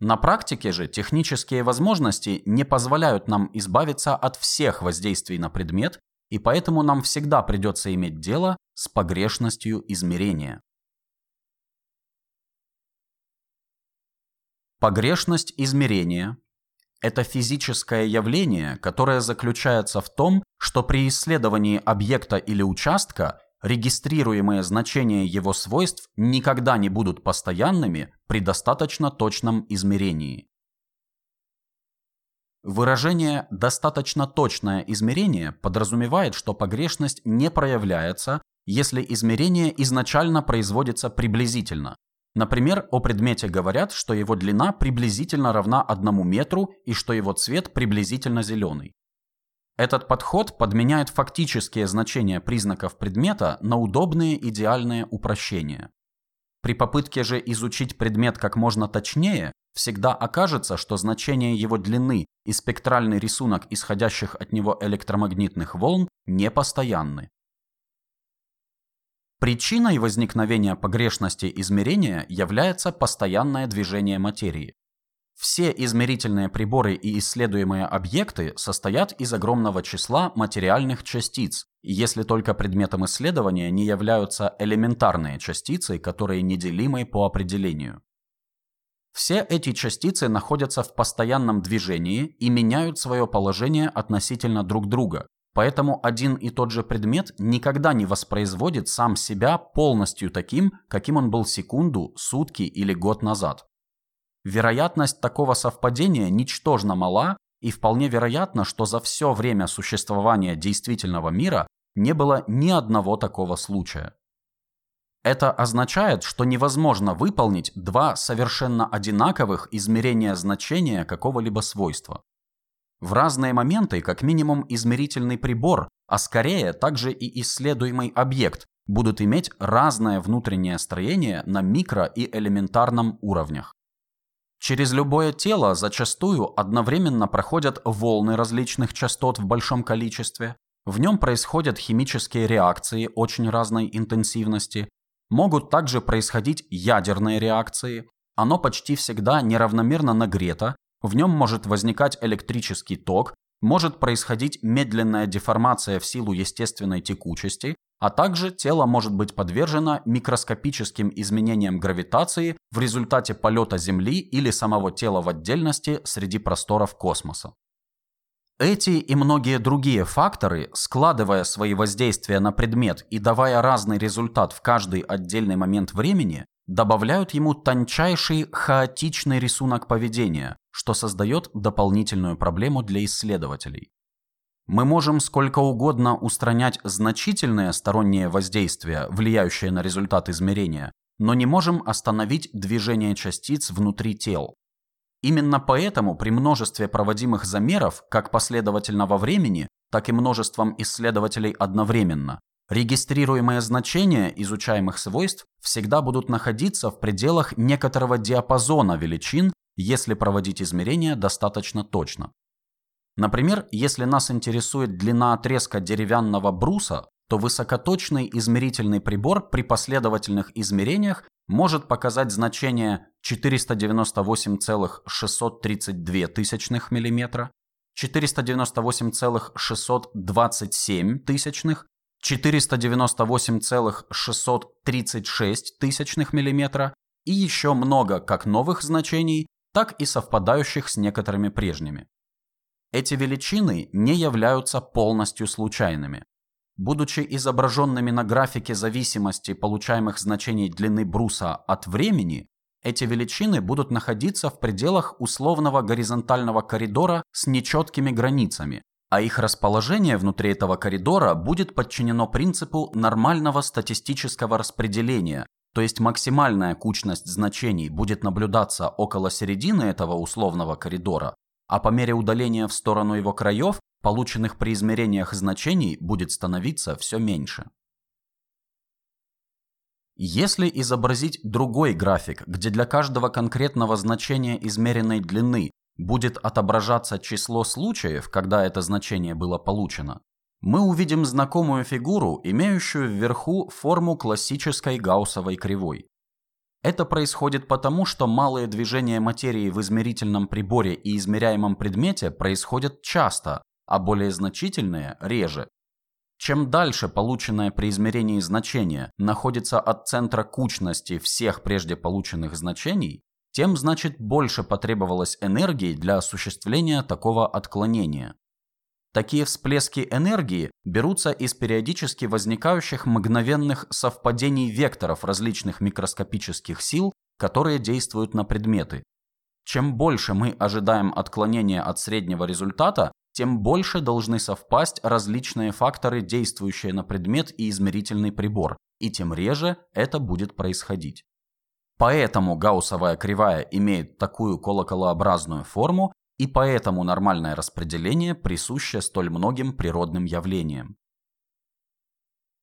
На практике же технические возможности не позволяют нам избавиться от всех воздействий на предмет, и поэтому нам всегда придется иметь дело с погрешностью измерения. Погрешность измерения – это физическое явление, которое заключается в том, что при исследовании объекта или участка регистрируемые значения его свойств никогда не будут постоянными при достаточно точном измерении. Выражение «достаточно точное измерение» подразумевает, что погрешность не проявляется, если измерение изначально производится приблизительно, Например, о предмете говорят, что его длина приблизительно равна одному метру и что его цвет приблизительно зеленый. Этот подход подменяет фактические значения признаков предмета на удобные идеальные упрощения. При попытке же изучить предмет как можно точнее, всегда окажется, что значение его длины и спектральный рисунок исходящих от него электромагнитных волн не постоянны. Причиной возникновения погрешности измерения является постоянное движение материи. Все измерительные приборы и исследуемые объекты состоят из огромного числа материальных частиц, если только предметом исследования не являются элементарные частицы, которые неделимы по определению. Все эти частицы находятся в постоянном движении и меняют свое положение относительно друг друга, Поэтому один и тот же предмет никогда не воспроизводит сам себя полностью таким, каким он был секунду, сутки или год назад. Вероятность такого совпадения ничтожно мала, и вполне вероятно, что за все время существования действительного мира не было ни одного такого случая. Это означает, что невозможно выполнить два совершенно одинаковых измерения значения какого-либо свойства. В разные моменты как минимум измерительный прибор, а скорее также и исследуемый объект будут иметь разное внутреннее строение на микро- и элементарном уровнях. Через любое тело зачастую одновременно проходят волны различных частот в большом количестве, в нем происходят химические реакции очень разной интенсивности, могут также происходить ядерные реакции, оно почти всегда неравномерно нагрето в нем может возникать электрический ток, может происходить медленная деформация в силу естественной текучести, а также тело может быть подвержено микроскопическим изменениям гравитации в результате полета Земли или самого тела в отдельности среди просторов космоса. Эти и многие другие факторы, складывая свои воздействия на предмет и давая разный результат в каждый отдельный момент времени, добавляют ему тончайший хаотичный рисунок поведения, что создает дополнительную проблему для исследователей. Мы можем сколько угодно устранять значительные сторонние воздействия, влияющие на результат измерения, но не можем остановить движение частиц внутри тел. Именно поэтому при множестве проводимых замеров, как последовательно во времени, так и множеством исследователей одновременно, Регистрируемые значения изучаемых свойств всегда будут находиться в пределах некоторого диапазона величин, если проводить измерения достаточно точно. Например, если нас интересует длина отрезка деревянного бруса, то высокоточный измерительный прибор при последовательных измерениях может показать значение 498,632 тысячных мм, 498,627 тысячных, 498,636 тысячных мм и еще много как новых значений, так и совпадающих с некоторыми прежними. Эти величины не являются полностью случайными. Будучи изображенными на графике зависимости получаемых значений длины бруса от времени, эти величины будут находиться в пределах условного горизонтального коридора с нечеткими границами, а их расположение внутри этого коридора будет подчинено принципу нормального статистического распределения, то есть максимальная кучность значений будет наблюдаться около середины этого условного коридора, а по мере удаления в сторону его краев полученных при измерениях значений будет становиться все меньше. Если изобразить другой график, где для каждого конкретного значения измеренной длины будет отображаться число случаев, когда это значение было получено, мы увидим знакомую фигуру, имеющую вверху форму классической гауссовой кривой. Это происходит потому, что малые движения материи в измерительном приборе и измеряемом предмете происходят часто, а более значительные – реже. Чем дальше полученное при измерении значение находится от центра кучности всех прежде полученных значений, тем значит больше потребовалось энергии для осуществления такого отклонения. Такие всплески энергии берутся из периодически возникающих мгновенных совпадений векторов различных микроскопических сил, которые действуют на предметы. Чем больше мы ожидаем отклонения от среднего результата, тем больше должны совпасть различные факторы, действующие на предмет и измерительный прибор, и тем реже это будет происходить. Поэтому гауссовая кривая имеет такую колоколообразную форму, и поэтому нормальное распределение присуще столь многим природным явлениям.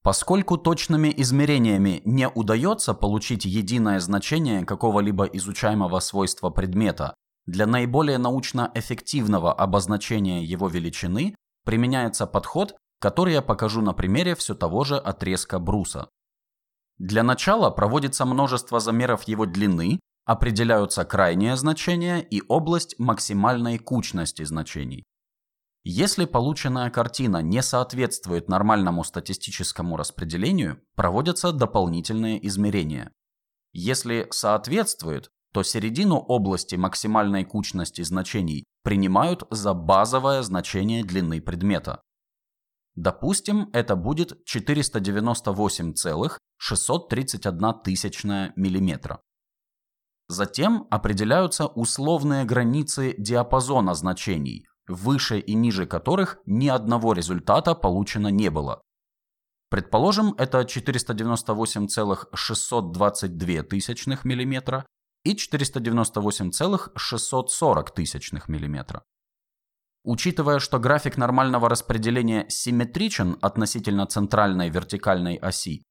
Поскольку точными измерениями не удается получить единое значение какого-либо изучаемого свойства предмета, для наиболее научно эффективного обозначения его величины применяется подход, который я покажу на примере все того же отрезка бруса. Для начала проводится множество замеров его длины, определяются крайнее значение и область максимальной кучности значений. Если полученная картина не соответствует нормальному статистическому распределению, проводятся дополнительные измерения. Если соответствует, то середину области максимальной кучности значений принимают за базовое значение длины предмета. Допустим, это будет 498,631 тысячная миллиметра. Затем определяются условные границы диапазона значений, выше и ниже которых ни одного результата получено не было. Предположим, это 498,622 тысячных миллиметра и 498,640 тысячных миллиметра. Учитывая, что график нормального распределения симметричен относительно центральной вертикальной оси,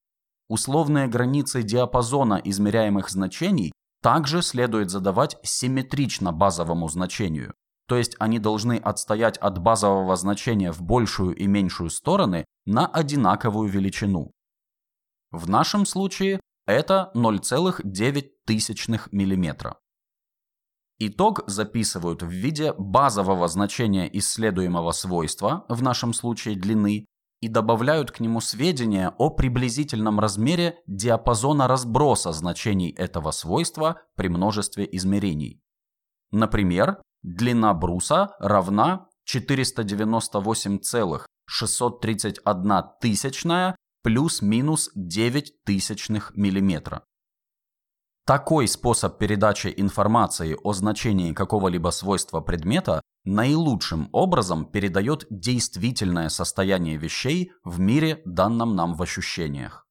условные границы диапазона измеряемых значений также следует задавать симметрично базовому значению, то есть они должны отстоять от базового значения в большую и меньшую стороны на одинаковую величину. В нашем случае это 0,9 тысячных миллиметра. Итог записывают в виде базового значения исследуемого свойства, в нашем случае длины, и добавляют к нему сведения о приблизительном размере диапазона разброса значений этого свойства при множестве измерений. Например, длина бруса равна 498,631 тысячная плюс-минус 9 тысячных миллиметра. Такой способ передачи информации о значении какого-либо свойства предмета наилучшим образом передает действительное состояние вещей в мире, данном нам в ощущениях.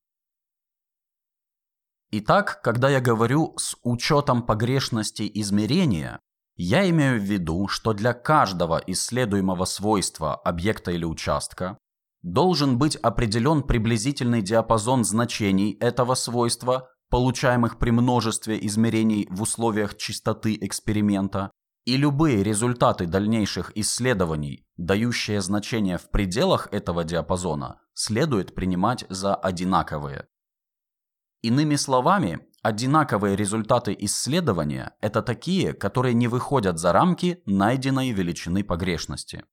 Итак, когда я говорю «с учетом погрешности измерения», я имею в виду, что для каждого исследуемого свойства объекта или участка должен быть определен приблизительный диапазон значений этого свойства, получаемых при множестве измерений в условиях чистоты эксперимента, И любые результаты дальнейших исследований, дающие значение в пределах этого диапазона, следует принимать за одинаковые. Иными словами, одинаковые результаты исследования – это такие, которые не выходят за рамки найденной величины погрешности.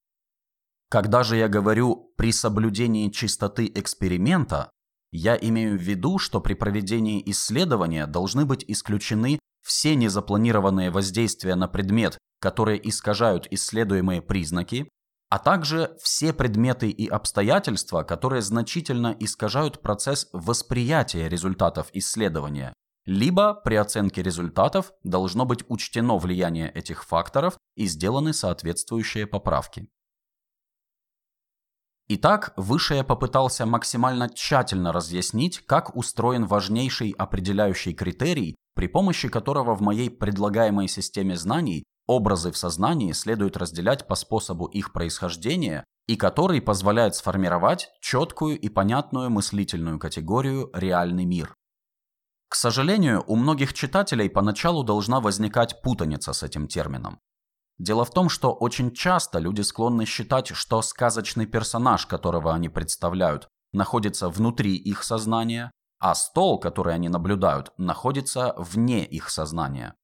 Когда же я говорю «при соблюдении чистоты эксперимента», я имею в виду, что при проведении исследования должны быть исключены все незапланированные воздействия на предмет, которые искажают исследуемые признаки, а также все предметы и обстоятельства, которые значительно искажают процесс восприятия результатов исследования, либо при оценке результатов должно быть учтено влияние этих факторов и сделаны соответствующие поправки. Итак, выше я попытался максимально тщательно разъяснить, как устроен важнейший определяющий критерий, при помощи которого в моей предлагаемой системе знаний образы в сознании следует разделять по способу их происхождения и который позволяет сформировать четкую и понятную мыслительную категорию «реальный мир». К сожалению, у многих читателей поначалу должна возникать путаница с этим термином. Дело в том, что очень часто люди склонны считать, что сказочный персонаж, которого они представляют, находится внутри их сознания, а стол, который они наблюдают, находится вне их сознания.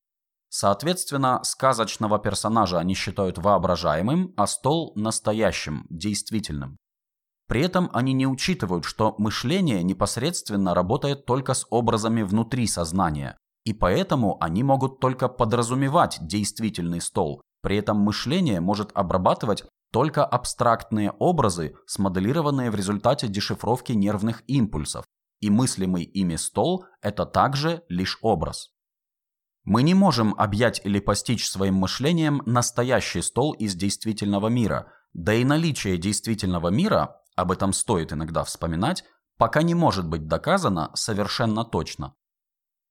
Соответственно, сказочного персонажа они считают воображаемым, а стол – настоящим, действительным. При этом они не учитывают, что мышление непосредственно работает только с образами внутри сознания, и поэтому они могут только подразумевать действительный стол, при этом мышление может обрабатывать только абстрактные образы, смоделированные в результате дешифровки нервных импульсов, и мыслимый ими стол – это также лишь образ. Мы не можем объять или постичь своим мышлением настоящий стол из действительного мира, да и наличие действительного мира, об этом стоит иногда вспоминать, пока не может быть доказано совершенно точно.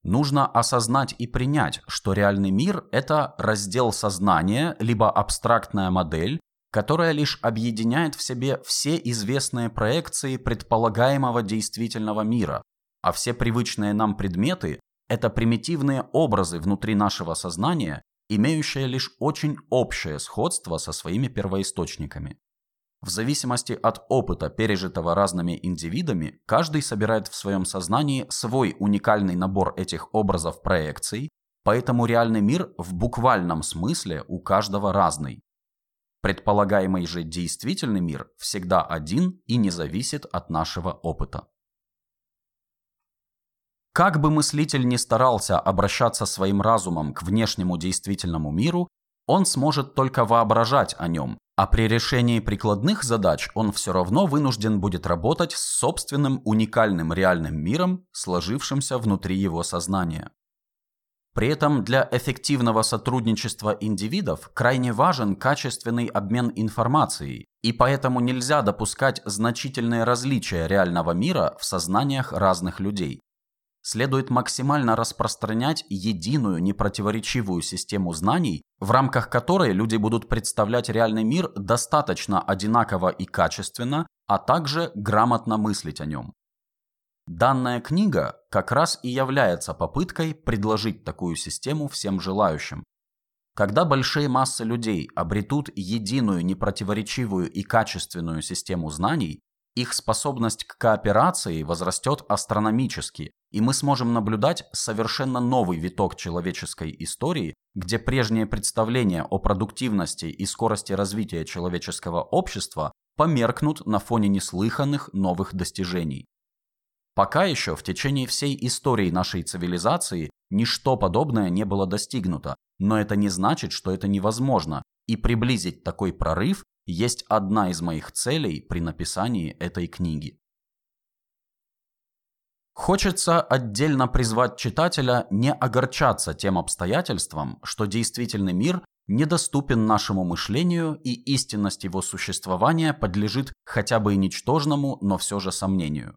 Нужно осознать и принять, что реальный мир – это раздел сознания, либо абстрактная модель, которая лишь объединяет в себе все известные проекции предполагаемого действительного мира, а все привычные нам предметы это примитивные образы внутри нашего сознания, имеющие лишь очень общее сходство со своими первоисточниками. В зависимости от опыта, пережитого разными индивидами, каждый собирает в своем сознании свой уникальный набор этих образов проекций, поэтому реальный мир в буквальном смысле у каждого разный. Предполагаемый же действительный мир всегда один и не зависит от нашего опыта. Как бы мыслитель ни старался обращаться своим разумом к внешнему действительному миру, он сможет только воображать о нем, а при решении прикладных задач он все равно вынужден будет работать с собственным уникальным реальным миром, сложившимся внутри его сознания. При этом для эффективного сотрудничества индивидов крайне важен качественный обмен информацией, и поэтому нельзя допускать значительные различия реального мира в сознаниях разных людей следует максимально распространять единую непротиворечивую систему знаний, в рамках которой люди будут представлять реальный мир достаточно одинаково и качественно, а также грамотно мыслить о нем. Данная книга как раз и является попыткой предложить такую систему всем желающим. Когда большие массы людей обретут единую непротиворечивую и качественную систему знаний, их способность к кооперации возрастет астрономически, и мы сможем наблюдать совершенно новый виток человеческой истории, где прежние представления о продуктивности и скорости развития человеческого общества померкнут на фоне неслыханных новых достижений. Пока еще в течение всей истории нашей цивилизации ничто подобное не было достигнуто, но это не значит, что это невозможно, и приблизить такой прорыв есть одна из моих целей при написании этой книги. Хочется отдельно призвать читателя не огорчаться тем обстоятельством, что действительный мир недоступен нашему мышлению и истинность его существования подлежит хотя бы и ничтожному, но все же сомнению.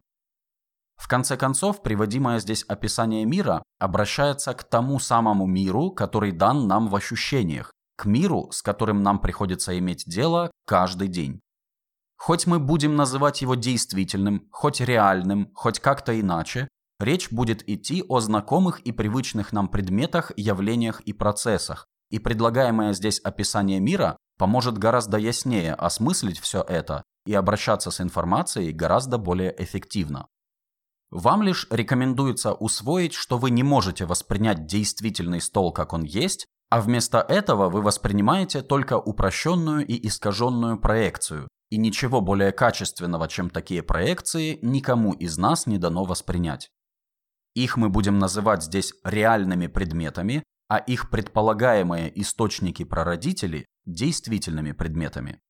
В конце концов, приводимое здесь описание мира обращается к тому самому миру, который дан нам в ощущениях, к миру, с которым нам приходится иметь дело каждый день. Хоть мы будем называть его действительным, хоть реальным, хоть как-то иначе, речь будет идти о знакомых и привычных нам предметах, явлениях и процессах, и предлагаемое здесь описание мира поможет гораздо яснее осмыслить все это и обращаться с информацией гораздо более эффективно. Вам лишь рекомендуется усвоить, что вы не можете воспринять действительный стол, как он есть, а вместо этого вы воспринимаете только упрощенную и искаженную проекцию, и ничего более качественного, чем такие проекции, никому из нас не дано воспринять. Их мы будем называть здесь реальными предметами, а их предполагаемые источники-прародители – действительными предметами.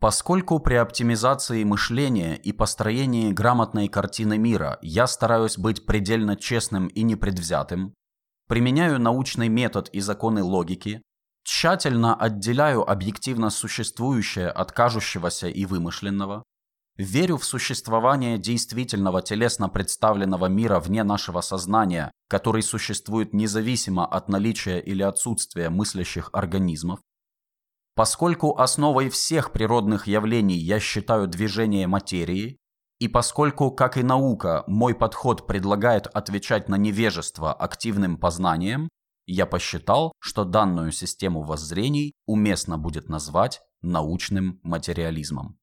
Поскольку при оптимизации мышления и построении грамотной картины мира я стараюсь быть предельно честным и непредвзятым, применяю научный метод и законы логики, тщательно отделяю объективно существующее от кажущегося и вымышленного, верю в существование действительного телесно представленного мира вне нашего сознания, который существует независимо от наличия или отсутствия мыслящих организмов, Поскольку основой всех природных явлений я считаю движение материи, и поскольку, как и наука, мой подход предлагает отвечать на невежество активным познанием, я посчитал, что данную систему воззрений уместно будет назвать научным материализмом.